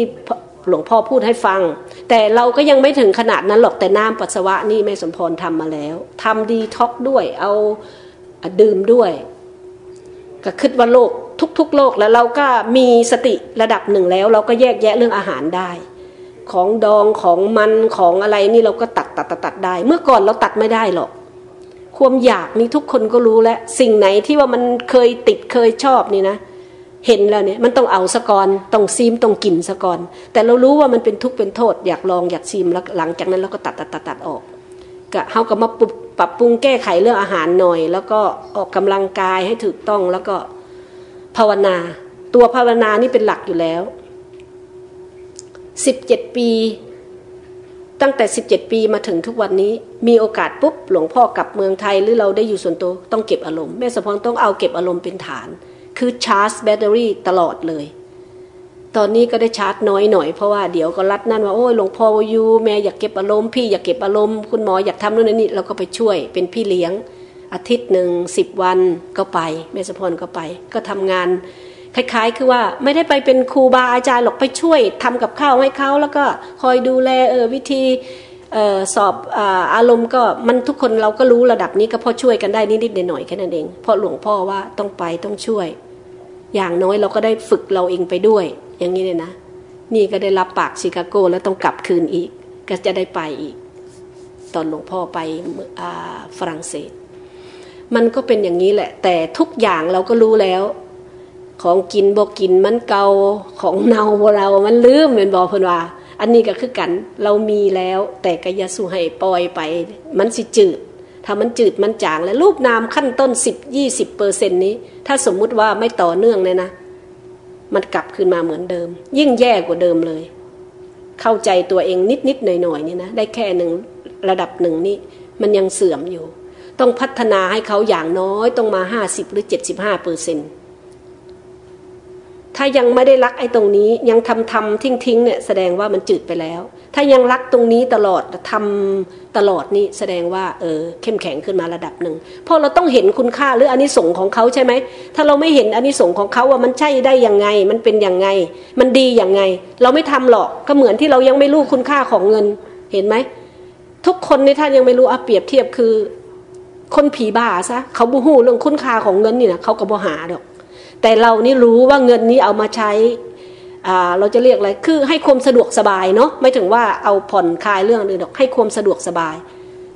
หลวงพ่อพูดให้ฟัง แต่เราก็ยังไม่ถึงขนาดนั้นหรอกแต่น้ำปัสสาวะนี่แม่สมพรทำมาแล้วทำดีท็อกด้วย เอาดื่มด้วย ก็คิดว่าโลกทุกๆโลกแล้วเราก็มีสติระดับหนึ่งแล้ว เราก็แยกแยะเรื่องอาหารได้ ของดองของมันของอะไรนี่เราก็ตัดตัดตัดตัดได้ เมื่อก่อนเราตัดไม่ได้หรอก ความอยากนี่ทุกคนก็รู้แล้ว สิ่งไหนที่ว่ามันเคยติดเคยชอบนี่นะ เห็นแล้วเนี่ยมันต้องเอาสะกอนต้องซีมต้องกินสะกอนแต่เรารู้ว่ามันเป็นทุกข์เป็นโทษ อยากลองอยากซีมแล้วหลังจากนั้นเราก็ตัดตัดตัดตัดออกก็เขาก็มาปรับปรุงแก้ไขเรื่องอาหารหน่อย แล้วก็ออกกำลังกายให้ถูกต้องแล้วก็ภาวนา ตัวภาวนานี่เป็นหลักอยู่แล้วสิบเจ็ดปี ตั้งแต่ 17 ปีมาถึงทุกวันนี้ มีโอกาสปุ๊บหลวงพ่อกลับเมืองไทยหรือเราได้อยู่ส่วนตัวต้องเก็บอารมณ์แม่สมพงต้องเอาเก็บอารมณ์เป็นฐาน คือชาร์จแบตเตอรี่ตลอดเลย ตอนนี้ก็ได้ชาร์จน้อยหน่อยเพราะว่าเดี๋ยวก็รัดนั่นว่าโอ้ยหลวงพ่ออยู่แม่อยากเก็บอารมณ์พี่อยากเก็บอารมณ์คุณหมออยากทำนู่นนี่เราก็ไปช่วยเป็นพี่เลี้ยง อาทิตย์หนึ่งสิบวันก็ไปแม่สมพรก็ไป ก็ทำงาน คล้ายๆ คือว่าไม่ได้ไปเป็นครูบาอาจารย์หรอกไปช่วยทำกับข้าวให้เขาแล้วก็คอยดูแลเออวิธีออสอบอารมณ์ก็มันทุกคนเราก็รู้ระดับนี้ก็พอช่วยกันได้นิดๆหน่อยๆแค่นั้นเองเพราะหลวงพ่อว่าต้องไปต้องช่วย อย่างน้อยเราก็ได้ฝึกเราเองไปด้วย อย่างนี้เลยนะ นี่ก็ได้รับปากชิคาโกแล้วต้องกลับคืนอีก ก็จะได้ไปอีก ตอนหลวงพ่อไปฝรั่งเศส มันก็เป็นอย่างนี้แหละ แต่ทุกอย่างเราก็รู้แล้ว ของกินบอกกินมันเกาของเนาเรา มันลืมเหมือนบอกเพื่นว่า อันนี้ก็คือกันเรามีแล้ว แต่ก็อย่าสู้ให้ปล่อยไป มันสิจืด ถ้ามันจืดมันจาง แล้วรูปนามขั้นต้นสิบยี่สิบเปอร์เซ็นนี้ ถ้าสมมุติว่าไม่ต่อเนื่องเลยนะ มันกลับคืนมาเหมือนเดิม ยิ่งแย่กว่าเดิมเลย เข้าใจตัวเองนิดนิดหน่อยหน่อยนี่นะได้แค่หนึ่งระดับหนึ่งนี่มันยังเสื่อมอยู่ ต้องพัฒนาให้เขาอย่างน้อยต้องมาห้าสิบหรือเจ็ดสิบห้าเปอร์เซ็นต์ ถ้ายังไม่ได้รักไอ้ตรงนี้ยังทำทำทิ้งทิ้งเนี่ยแสดงว่ามันจืดไปแล้ว ถ้ายังรักตรงนี้ตลอดทำตลอดนี่แสดงว่าเออเข้มแข็งขึ้นมาระดับหนึ่งเพราะเราต้องเห็นคุณค่าหรืออันนี้ส่งของเขาใช่ไหมถ้าเราไม่เห็นอันนี้ส่งของเขาว่ามันใช่ได้ยังไง มันเป็นยังไง มันดียังไง เราไม่ทำหรอกก็เหมือนที่เรายังไม่รู้คุณค่าของเงินเห็นไหมทุกคนในท่านยังไม่รู้อาเปรียบเทียบคือ คนผีบ้าซะเขาบูฮู้เรื่องคุณค่าของเงินนี่นะเขาก็บ่หาดอก แต่เรานี่รู้ว่าเงินนี้เอามาใช้เราจะเรียกอะไรคือให้ความสะดวกสบายเนาะไม่ถึงว่าเอาผ่อนคลายเรื่องอื่นหรอกให้ความสะดวกสบาย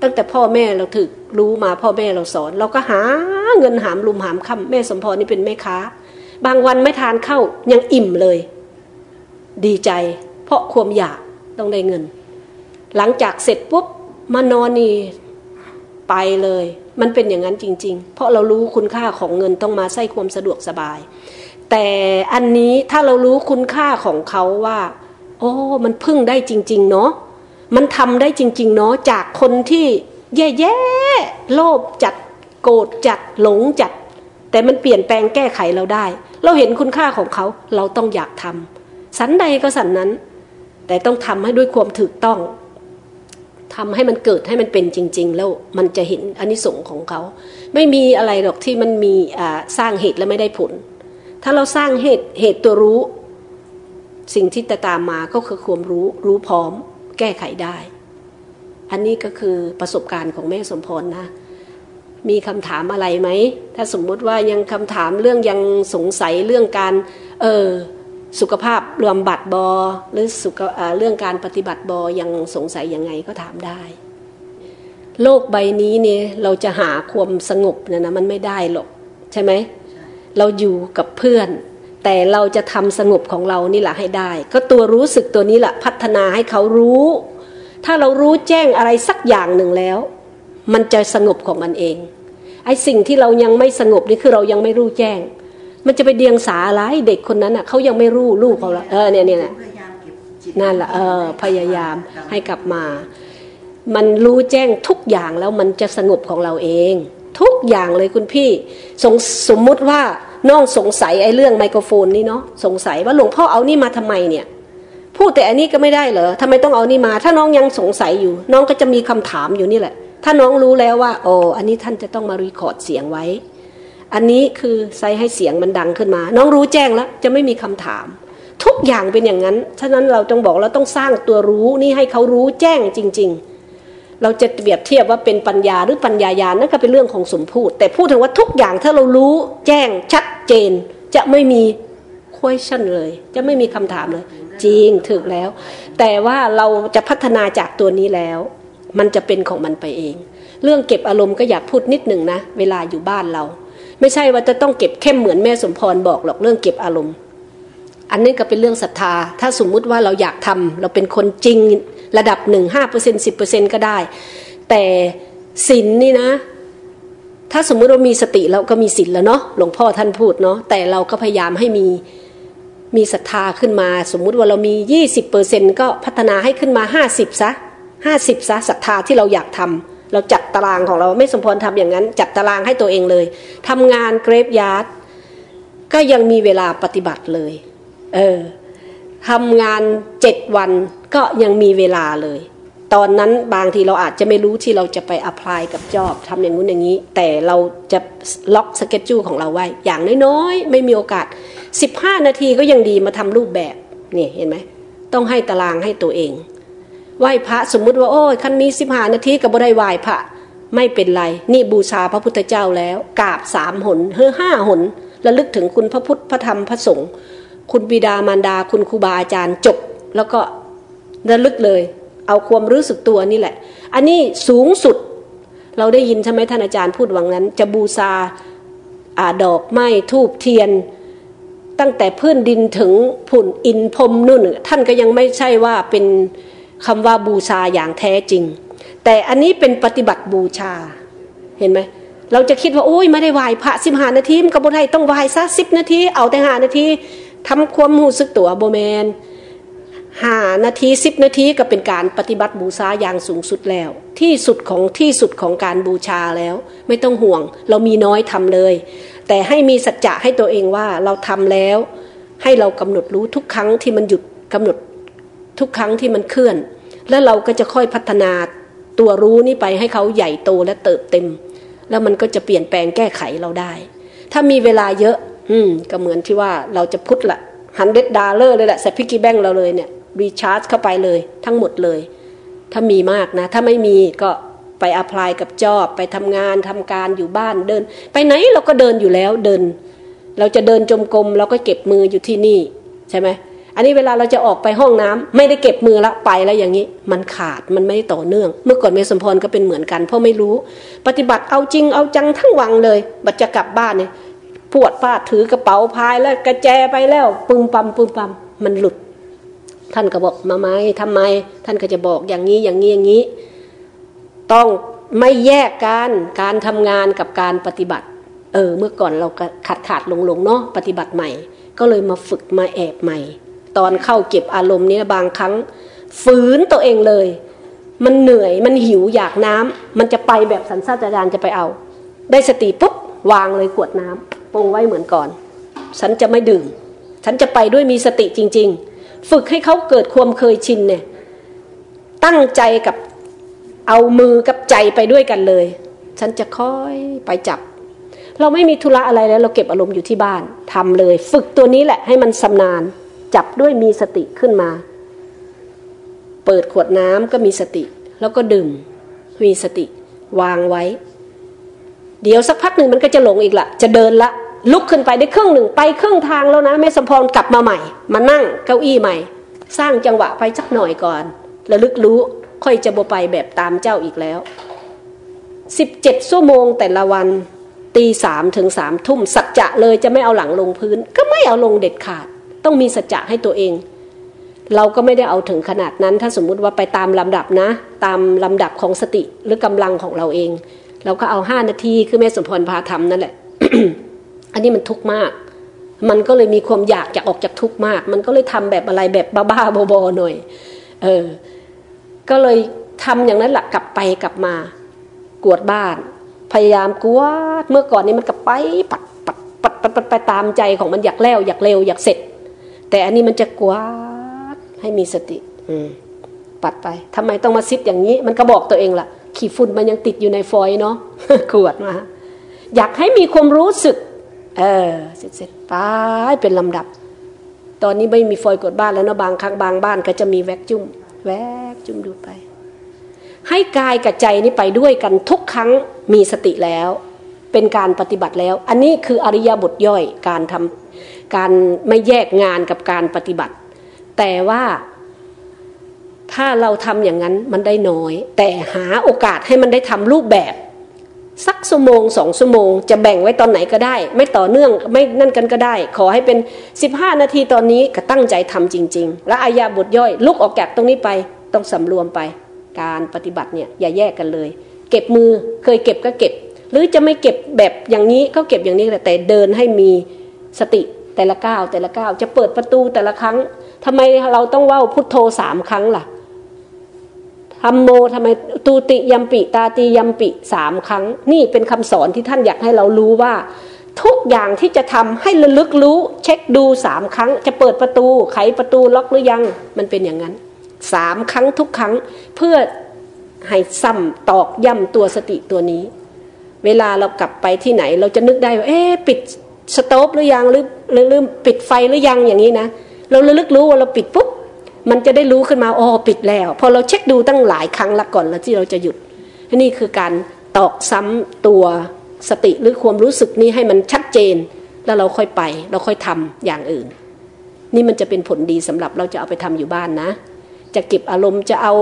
ตั้งแต่พ่อแม่เราถึกรู้มาพ่อแม่เราสอน เราก็หาเงินหามลุมหามค่ำแม่สมพรนี่เป็นแม่ค้า บางวันไม่ทานข้าวยังอิ่มเลย ดีใจ เพราะความอยากต้องได้เงิน หลังจากเสร็จปุ๊บมานอนนี่ไปเลย มันเป็นอย่างนั้นจริง ๆ เพราะเรารู้คุณค่าของเงินต้องมาใส่ความสะดวกสบาย แต่อันนี้ถ้าเรารู้คุณค่าของเขาว่า โอ้ มันพึ่งได้จริง ๆ เนาะมันทำได้จริง ๆ เนาะจากคนที่แย่ๆโลภจัดโกรธจัดหลงจัด แต่มันเปลี่ยนแปลงแก้ไขเราได้ เราเห็นคุณค่าของเขาเราต้องอยากทำสันใดก็สันนั้น แต่ต้องทำให้ด้วยความถูกต้อง ทำให้มันเกิดให้มันเป็นจริง ๆ แล้วมันจะเห็นอนนิสงส์ของเขา ไม่มีอะไรหรอกที่มันมีสร้างเหตุแล้วไม่ได้ผล ถ้าเราสร้างเหตุเหตุตัวรู้ สิ่งที่จะตามมาก็คือความรู้รู้พร้อม แก้ไขได้ อันนี้ก็คือประสบการณ์ของแม่สมพรนะ มีคำถามอะไรไหม ถ้าสมมติว่ายังคำถามเรื่องยังสงสัยเรื่องการ เออ สุขภาพรวมบัตรบอหรือสุขเรื่องการปฏิบัติบอยังสงสัยยังไงก็ถามได้ โลกใบนี้เนี่ยเราจะหาความสงบเนะนะมันไม่ได้หรอกใช่ไหมเราอยู่กับเพื่อน แต่เราจะทำสงบของเรานี่แหละให้ได้ ก็ตัวรู้สึกตัวนี้แหละพัฒนาให้เขารู้ ถ้าเรารู้แจ้งอะไรสักอย่างหนึ่งแล้ว มันจะสงบของมันเองไอ้สิ่งที่เรายังไม่สงบนี่คือเรายังไม่รู้แจ้ง มันจะไปเดียงสาอะไรเด็กคนนั้นอะเขายังไม่รู้ลูกเขาละเออเนี่ยเนี่ยนั่นแหละเออพยายามให้กลับมา มันรู้แจ้งทุกอย่างแล้วมันจะสงบของเราเอง ทุกอย่างเลยคุณพี่สงสมมุติว่าน้องสงสัยไอ้เรื่องไมโครโฟนนี่เนาะสงสัยว่าหลวงพ่อเอานี่มาทำไมเนี่ย พูดแต่อันนี้ก็ไม่ได้เหรอทำไมต้องเอานี่มา ถ้าน้องยังสงสัยอยู่ น้องก็จะมีคำถามอยู่นี่แหละ ถ้าน้องรู้แล้วว่าโอ้อันนี้ท่านจะต้องมารีคอร์ดเสียงไว้ อันนี้คือใส่ให้เสียงมันดังขึ้นมา น้องรู้แจ้งแล้วจะไม่มีคำถาม ทุกอย่างเป็นอย่างนั้น ฉะนั้นเราต้องบอกเราต้องสร้างตัวรู้นี่ให้เขารู้แจ้งจริง ๆ เราจะเปรียบเทียบว่าเป็นปัญญาหรือปัญญายานั่นก็เป็นเรื่องของสมพูด แต่พูดถึงว่าทุกอย่างถ้าเรารู้แจ้งชัดเจน จะไม่มี question เลย จะไม่มีคำถามเลย จริงถึกแล้ว แต่ว่าเราจะพัฒนาจากตัวนี้แล้ว มันจะเป็นของมันไปเอง เรื่องเก็บอารมณ์ก็อยากพูดนิดหนึ่งนะ เวลาอยู่บ้านเรา ไม่ใช่ว่าจะต้องเก็บเข้มเหมือนแม่สมพรบอกหรอกเรื่องเก็บอารมณ์ อันนี้ก็เป็นเรื่องศรัทธา ถ้าสมมุติว่าเราอยากทำเราเป็นคนจริงระดับหนึ่งห้าเปอร์เซ็นต์สิบเปอร์เซ็นต์ก็ได้ แต่ศีลนี่นะ ถ้าสมมุติเรามีสติเราก็มีศีลแล้วเนาะหลวงพ่อท่านพูดเนาะแต่เราก็พยายามให้มีมีศรัทธาขึ้นมา สมมุติว่าเรามียี่สิบเปอร์เซ็นต์ก็พัฒนาให้ขึ้นมาห้าสิบซะห้าสิบซะศรัทธาที่เราอยากทำ เราจัดตารางของเราไม่สมพรทำอย่างนั้น จัดตารางให้ตัวเองเลยทำงาน graveyardก็ยังมีเวลาปฏิบัติเลย เออทำงานเจ็ดวันก็ยังมีเวลาเลย ตอนนั้นบางทีเราอาจจะไม่รู้ที่เราจะไป apply กับ job ทำอย่างนู้นอย่างนี้ แต่เราจะล็อก schedule ของเราไว้ อย่างน้อยๆ ไม่มีโอกาส 15 นาทีก็ยังดีมาทำรูปแบบนี่เห็นไหมต้องให้ตารางให้ตัวเอง ไหว้พระสมมุติว่าโอ้ยคันมีสิบห้านาทีกะบ่ได้ไหว้พระไม่เป็นไร นี่บูชาพระพุทธเจ้าแล้วกราบสามหนเฮ้อห้าหนระลึกถึงคุณพระพุทธพระธรรมพระสงฆ์คุณบิดามารดาคุณครูบาอาจารย์จบ แล้วก็ระลึกเลย เอาความรู้สึกตัวนี่แหละ อันนี้สูงสุด เราได้ยินใช่ไหมท่านอาจารย์พูดวังนั้น จะบูชาอาดอกไม้ทูบเทียน ตั้งแต่พื้นดินถึงผุ่นอินพรมนู่น ท่านก็ยังไม่ใช่ว่าเป็น คำว่าบูชาอย่างแท้จริง แต่อันนี้เป็นปฏิบัติบูชา เห็นไหมเราจะคิดว่าโอ้ยไม่ได้ไหว้พระสิบห้านาทีมันก็บ่ได้ต้องไหว้ซะสิบนาทีเอาแต่ห้านาทีทำความหูสึกตัวโบแมนห้านาทีสิบนาทีก็เป็นการปฏิบัติบูชาอย่างสูงสุดแล้ว ที่สุดของที่สุดของการบูชาแล้ว ไม่ต้องห่วง เรามีน้อยทำเลย แต่ให้มีสัจจะให้ตัวเองว่าเราทำแล้ว ให้เรากำหนดรู้ทุกครั้งที่มันหยุดกำหนด ทุกครั้งที่มันเคลื่อน แล้วเราก็จะค่อยพัฒนาตัวรู้นี่ไปให้เขาใหญ่โตและเติบเต็ม แล้วมันก็จะเปลี่ยนแปลงแก้ไขเราได้ ถ้ามีเวลาเยอะ อืม ก็เหมือนที่ว่าเราจะ put ละ hundred dollar เลยแหละใส่ piggy bank เราเลยเนี่ย recharge เข้าไปเลยทั้งหมดเลย ถ้ามีมากนะ ถ้าไม่มีก็ไป apply กับ job ไปทำงานทำการอยู่บ้านเดิน ไปไหนเราก็เดินอยู่แล้วเดิน เราจะเดินจมกลมเราก็เก็บมืออยู่ที่นี่ ใช่ไหม อันนี้เวลาเราจะออกไปห้องน้ำไม่ได้เก็บมือละไปแล้วอย่างนี้ มันขาดมันไม่ต่อเนื่อง เมื่อก่อนเมสมพรก็เป็นเหมือนกัน เพราะไม่รู้ ปฏิบัติเอาจริงเอาจังทั้งวังเลยบัดจะกลับบ้านเนี่ยปวดฟาดถือกระเป๋าพายแล้วกระแจไปแล้วปึ้มปั๊มปึ้มปั๊มมันหลุด ท่านก็บอกมาไหมทำไม ท่านก็จะบอกอย่างนี้อย่างนี้อย่างนี้ ต้องไม่แยกกันการทำงานกับการปฏิบัติ เออ เมื่อก่อนเราขาดขาดลงลงเนาะปฏิบัติใหม่ ก็เลยมาฝึกมาแอบใหม่ ตอนเข้าเก็บอารมณ์นี้บางครั้ง ฝืนตัวเองเลย มันเหนื่อยมันหิวอยากน้ำมันจะไปแบบสันสัตยานจะไปเอา ได้สติปุ๊บวางเลยขวดน้ำปงไว้เหมือนก่อน ฉันจะไม่ดื่ม ฉันจะไปด้วยมีสติจริง ๆ ฝึกให้เขาเกิดความเคยชินเนี่ย ตั้งใจกับเอามือกับใจไปด้วยกันเลย ฉันจะค่อยไปจับ เราไม่มีธุระอะไรแล้ว เราเก็บอารมณ์อยู่ที่บ้านทำเลย ฝึกตัวนี้แหละให้มันสำนาน จับด้วยมีสติขึ้นมา เปิดขวดน้ำก็มีสติ แล้วก็ดื่ม มีสติ วางไว้ เดี๋ยวสักพักหนึ่งมันก็จะหลงอีกละจะเดินละ ลุกขึ้นไปได้ครึ่งหนึ่งไปครึ่งทางแล้วนะแม่สมพรกลับมาใหม่ มานั่งเก้าอี้ใหม่ สร้างจังหวะไปสักหน่อยก่อนระลึกรู้ค่อยจะบไปแบบตามเจ้าอีกแล้วสิบเจ็ดชั่วโมงแต่ละวันตีสามถึงสามทุ่มสัจจะเลยจะไม่เอาหลังลงพื้น ก็ไม่เอาลงเด็ดขาด ต้องมีสัจจะให้ตัวเอง เราก็ไม่ได้เอาถึงขนาดนั้นถ้าสมมุติว่าไปตามลำดับนะ ตามลำดับของสติหรือกำลังของเราเอง เราก็เอาห้านาทีคือแม่สมพรพาทำนั่นแหละ อันนี้มันทุกข์มาก มันก็เลยมีความอยากจะออกจากทุกข์มาก มันก็เลยทำแบบอะไรแบบบ้าๆบอๆหน่อย เออ ก็เลยทำอย่างนั้นแหละกลับไปกลับมากวดบ้าน พยายามกวาดเมื่อก่อนนี้มันก็ไปปัดปัดปัดปัดปัดไปตามใจของมันอยากแล้วอยากเร็วอยากเสร็จ แต่อันนี้มันจะกวาดให้มีสติอืมปัดไปทำไมต้องมาซิดอย่างนี้ มันก็บอกตัวเองล่ะ ขี้ฝุ่นมันยังติดอยู่ในฟอยเนาะกวดมาอยากให้มีความรู้สึก เออเสร็จเสร็จไปเป็นลำดับ ตอนนี้ไม่มีฟอยกดบ้านแล้วนะบางครั้งบางบ้านก็จะมีแวกจุ้มแวบจุ่มดูไป ให้กายกับใจนี่ไปด้วยกันทุกครั้งมีสติแล้ว เป็นการปฏิบัติแล้ว อันนี้คืออริยบทย่อยการทำ การไม่แยกงานกับการปฏิบัติ แต่ว่าถ้าเราทำอย่างนั้นมันได้น้อย แต่หาโอกาสให้มันได้ทำรูปแบบ สักชั่วโมงสองชั่วโมง จะแบ่งไว้ตอนไหนก็ได้ ไม่ต่อเนื่องไม่นั่นกันก็ได้ ขอให้เป็นสิบห้านาทีตอนนี้ก็ตั้งใจทำจริง ๆ และอายาบทย่อย ลุกออกจากตรงนี้ไปต้องสำรวมไป การปฏิบัติเนี่ยอย่าแยกกันเลย เก็บมือเคยเก็บก็เก็บ หรือจะไม่เก็บแบบอย่างนี้ก็เก็บอย่างนี้แต่เดินให้มีสติ แต่ละก้าวแต่ละก้าวจะเปิดประตูแต่ละครั้งทำไมเราต้องว่าพุทโธสามครั้งล่ะธรรมโมทำไมตูติยัมปิตาตียัมปิสามครั้ง นี่เป็นคำสอนที่ท่านอยากให้เรารู้ว่า ทุกอย่างที่จะทำให้ระลึกรู้ เช็คดูสามครั้ง จะเปิดประตู ไขประตูล็อกหรือยัง มันเป็นอย่างนั้นสามครั้งทุกครั้งเพื่อให้ซ้ำตอกย่ำตัวสติตัวนี้ เวลาเรากลับไปที่ไหนเราจะนึกได้ว่าเอ๊ปิด สโต๊ปหรือยังหรือหรือปิดไฟหรือยังอย่างนี้นะเราระลึกรู้ว่าเราปิดปุ๊บมันจะได้รู้ขึ้นมาอ๋อปิดแล้ว พอเราเช็คดูตั้งหลายครั้งละก่อนแล้วที่เราจะหยุดนี่คือการตอกซ้ำตัวสติหรือความรู้สึกนี้ให้มันชัดเจน แล้วเราค่อยไป เราค่อยทำอย่างอื่น นี่มันจะเป็นผลดีสำหรับเราจะเอาไปทำอยู่บ้านนะ จะเก็บอารมณ์จะเอา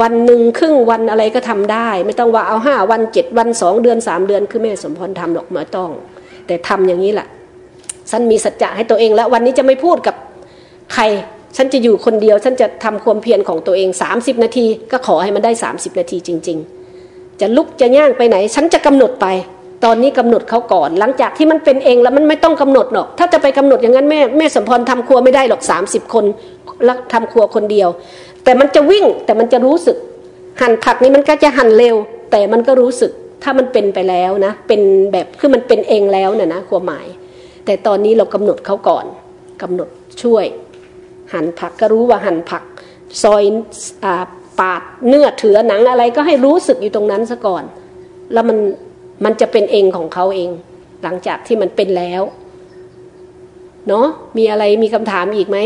วันหนึ่งครึ่งวันอะไรก็ทำได้ ไม่ต้องว่าเอาห้าวันเจ็ดวันสองเดือนสามเดือนคือแม่สมพรทำหรอกไม่ต้อง แต่ทำอย่างนี้แหละฉันมีสัจจะให้ตัวเองแล้ว วันนี้จะไม่พูดกับใคร ฉันจะอยู่คนเดียว ฉันจะทำความเพียรของตัวเอง 30 นาที ก็ขอให้มันได้ 30 นาทีจริง ๆ จะลุกจะย่างไปไหน ฉันจะกำหนดไป ตอนนี้กำหนดเขาก่อน หลังจากที่มันเป็นเองแล้วมันไม่ต้องกำหนดหรอก ถ้าจะไปกำหนดอย่างนั้นแม่แม่สมพรทำครัวไม่ได้หรอก 30 คนแล้วทำครัวคนเดียว แต่มันจะวิ่งแต่มันจะรู้สึก หั่นผักนี่มันก็จะหั่นเร็ว แต่มันก็รู้สึก ถ้ามันเป็นไปแล้วนะ เป็นแบบคือมันเป็นเองแล้วน่ะนะความหมาย แต่ตอนนี้เรากำหนดเขาก่อนกำหนดช่วย หั่นผักก็รู้ว่าหั่นผัก ซอยอปาดเนื้อเถือหนังอะไรก็ให้รู้สึกอยู่ตรงนั้นซะก่อน แล้วมันมันจะเป็นเองของเขาเอง หลังจากที่มันเป็นแล้ว เนาะมีอะไรมีคำถามอีกไหม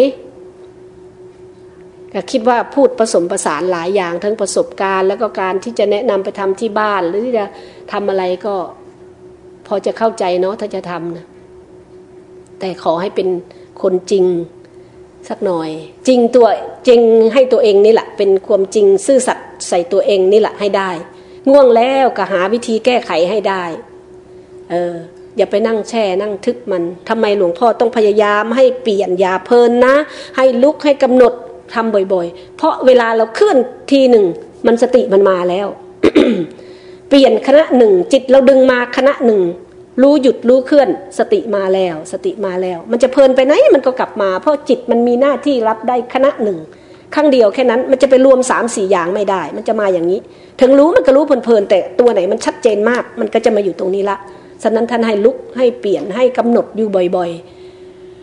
ก็คิดว่าพูดผสมประสานหลายอย่างทั้งประสบการณ์ แล้วก็การที่จะแนะนำไปทำที่บ้าน หรือที่จะทำอะไรก็พอจะเข้าใจเนาะถ้าจะทำนะแต่ขอให้เป็นคนจริงสักหน่อย จริงตัวจริงให้ตัวเองนี่แหละ เป็นความจริงซื่อสัตย์ใส่ตัวเองนี่แหละให้ได้ ง่วงแล้วก็หาวิธีแก้ไขให้ได้เอออย่าไปนั่งแช่นั่งทึกมันทำไมหลวงพ่อต้องพยายามให้เปลี่ยนยาเพลินนะ ให้ลุกให้กำหนด ทำบ่อย ๆ เพราะเวลาเราเคลื่อนทีหนึ่ง มันสติมันมาแล้ว เปลี่ยนคณะหนึ่งจิตเราดึงมาคณะหนึ่งรู้หยุดรู้เคลื่อน สติมาแล้ว สติมาแล้ว มันจะเพลินไปไหนมันก็กลับมา เพราะจิตมันมีหน้าที่รับได้คณะหนึ่งครั้งเดียวแค่นั้นมันจะไปรวมสามสี่อย่างไม่ได้ มันจะมาอย่างนี้ ถึงรู้มันก็รู้เพลินๆแต่ตัวไหนมันชัดเจนมาก มันก็จะมาอยู่ตรงนี้ละฉะนั้นท่านให้ลุกให้เปลี่ยนให้กำหนดอยู่บ่อย ๆ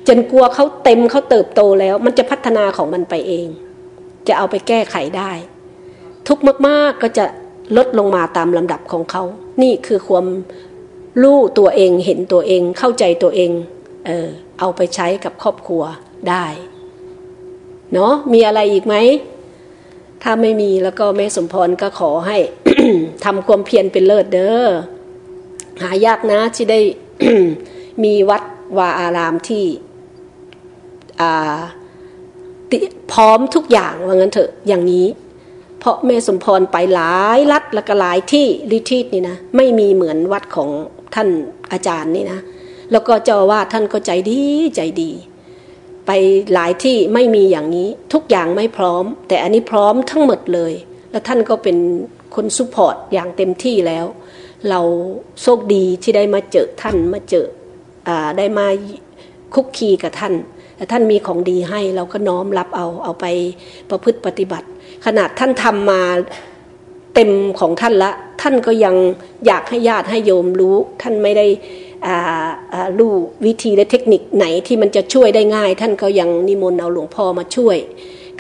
จนกลัวเขาเต็มเขาเติบโตแล้ว มันจะพัฒนาของมันไปเอง จะเอาไปแก้ไขได้ ทุกมากๆก็จะลดลงมาตามลำดับของเขา นี่คือความรู้ตัวเองเห็นตัวเอง เข้าใจตัวเอง เออเอาไปใช้กับครอบครัวได้เนาะมีอะไรอีกไหม ถ้าไม่มีแล้วก็แม่สมพรก็ขอให้ทำความเพียรเป็นเลิศเด้อหายากนะที่ได้มีวัดวาอารามที่ พร้อมทุกอย่างว่างั้นเถอะอย่างนี้ เพราะแม่สมพรไปหลายรัดและก็หลายที่ริทีตนี่นะไม่มีเหมือนวัดของท่านอาจารย์นี่นะแล้วก็เจ้าว่าท่านก็ใจดีใจดี ไปหลายที่ไม่มีอย่างนี้ ทุกอย่างไม่พร้อม แต่อันนี้พร้อมทั้งหมดเลย แล้วท่านก็เป็นคนซุปพอร์ตอย่างเต็มที่แล้ว เราโชคดีที่ได้มาเจอท่านมาเจออได้มาคุกคีกับท่าน แต่ท่านมีของดีให้เราก็น้อมรับเอาเอาไปประพฤติปฏิบัติ ขนาดท่านทำมาเต็มของท่านละ ท่านก็ยังอยากให้ญาติให้โยมรู้ ท่านไม่ได้รู้วิธีและเทคนิคไหนที่มันจะช่วยได้ง่าย ท่านก็ยังนิมนต์เอาหลวงพ่อมาช่วย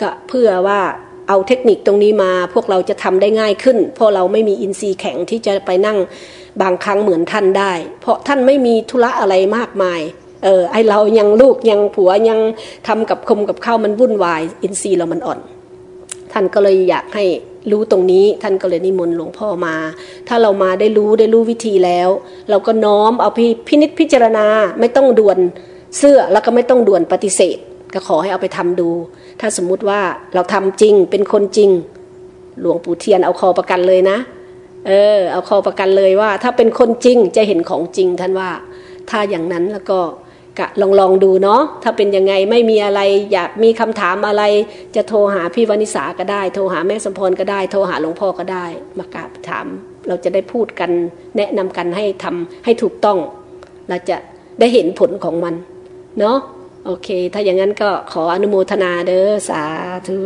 ก็เพื่อว่าเอาเทคนิคตรงนี้มาพวกเราจะทำได้ง่ายขึ้น เพราะเราไม่มีอินทรีย์แข็งที่จะไปนั่งบางครั้งเหมือนท่านได้ เพราะท่านไม่มีธุระอะไรมากมาย เออไอเรายังลูกยังผัวยังทำกับคมกับข้าวมันวุ่นวาย อินทรีย์เรามันอ่อน ท่านก็เลยอยากให้รู้ตรงนี้ท่านก็เลยนิมนต์หลวงพ่อมา ถ้าเรามาได้รู้ได้รู้วิธีแล้ว เราก็น้อมเอาพิพนิจพิจารณาไม่ต้องด่วนเสื้อแล้วก็ไม่ต้องด่วนปฏิเสธ ก็ขอให้เอาไปทำดู ถ้าสมมุติว่าเราทำจริงเป็นคนจริง หลวงปู่เทียนเอาคอประกันเลยนะ เออ เอาคอประกันเลยว่า ถ้าเป็นคนจริงจะเห็นของจริงท่านว่า ถ้าอย่างนั้นแล้วก็ กะลองลองดูเนาะถ้าเป็นยังไงไม่มีอะไรอยากมีคำถามอะไร จะโทรหาพี่วานิสาก็ได้ โทรหาแม่สมพรก็ได้ โทรหาหลวงพ่อก็ได้ มากราบถาม เราจะได้พูดกันแนะนำกันให้ทำให้ถูกต้อง เราจะได้เห็นผลของมัน เนาะโอเค ถ้าอย่างนั้นก็ขออนุโมทนาเด้อสาธุ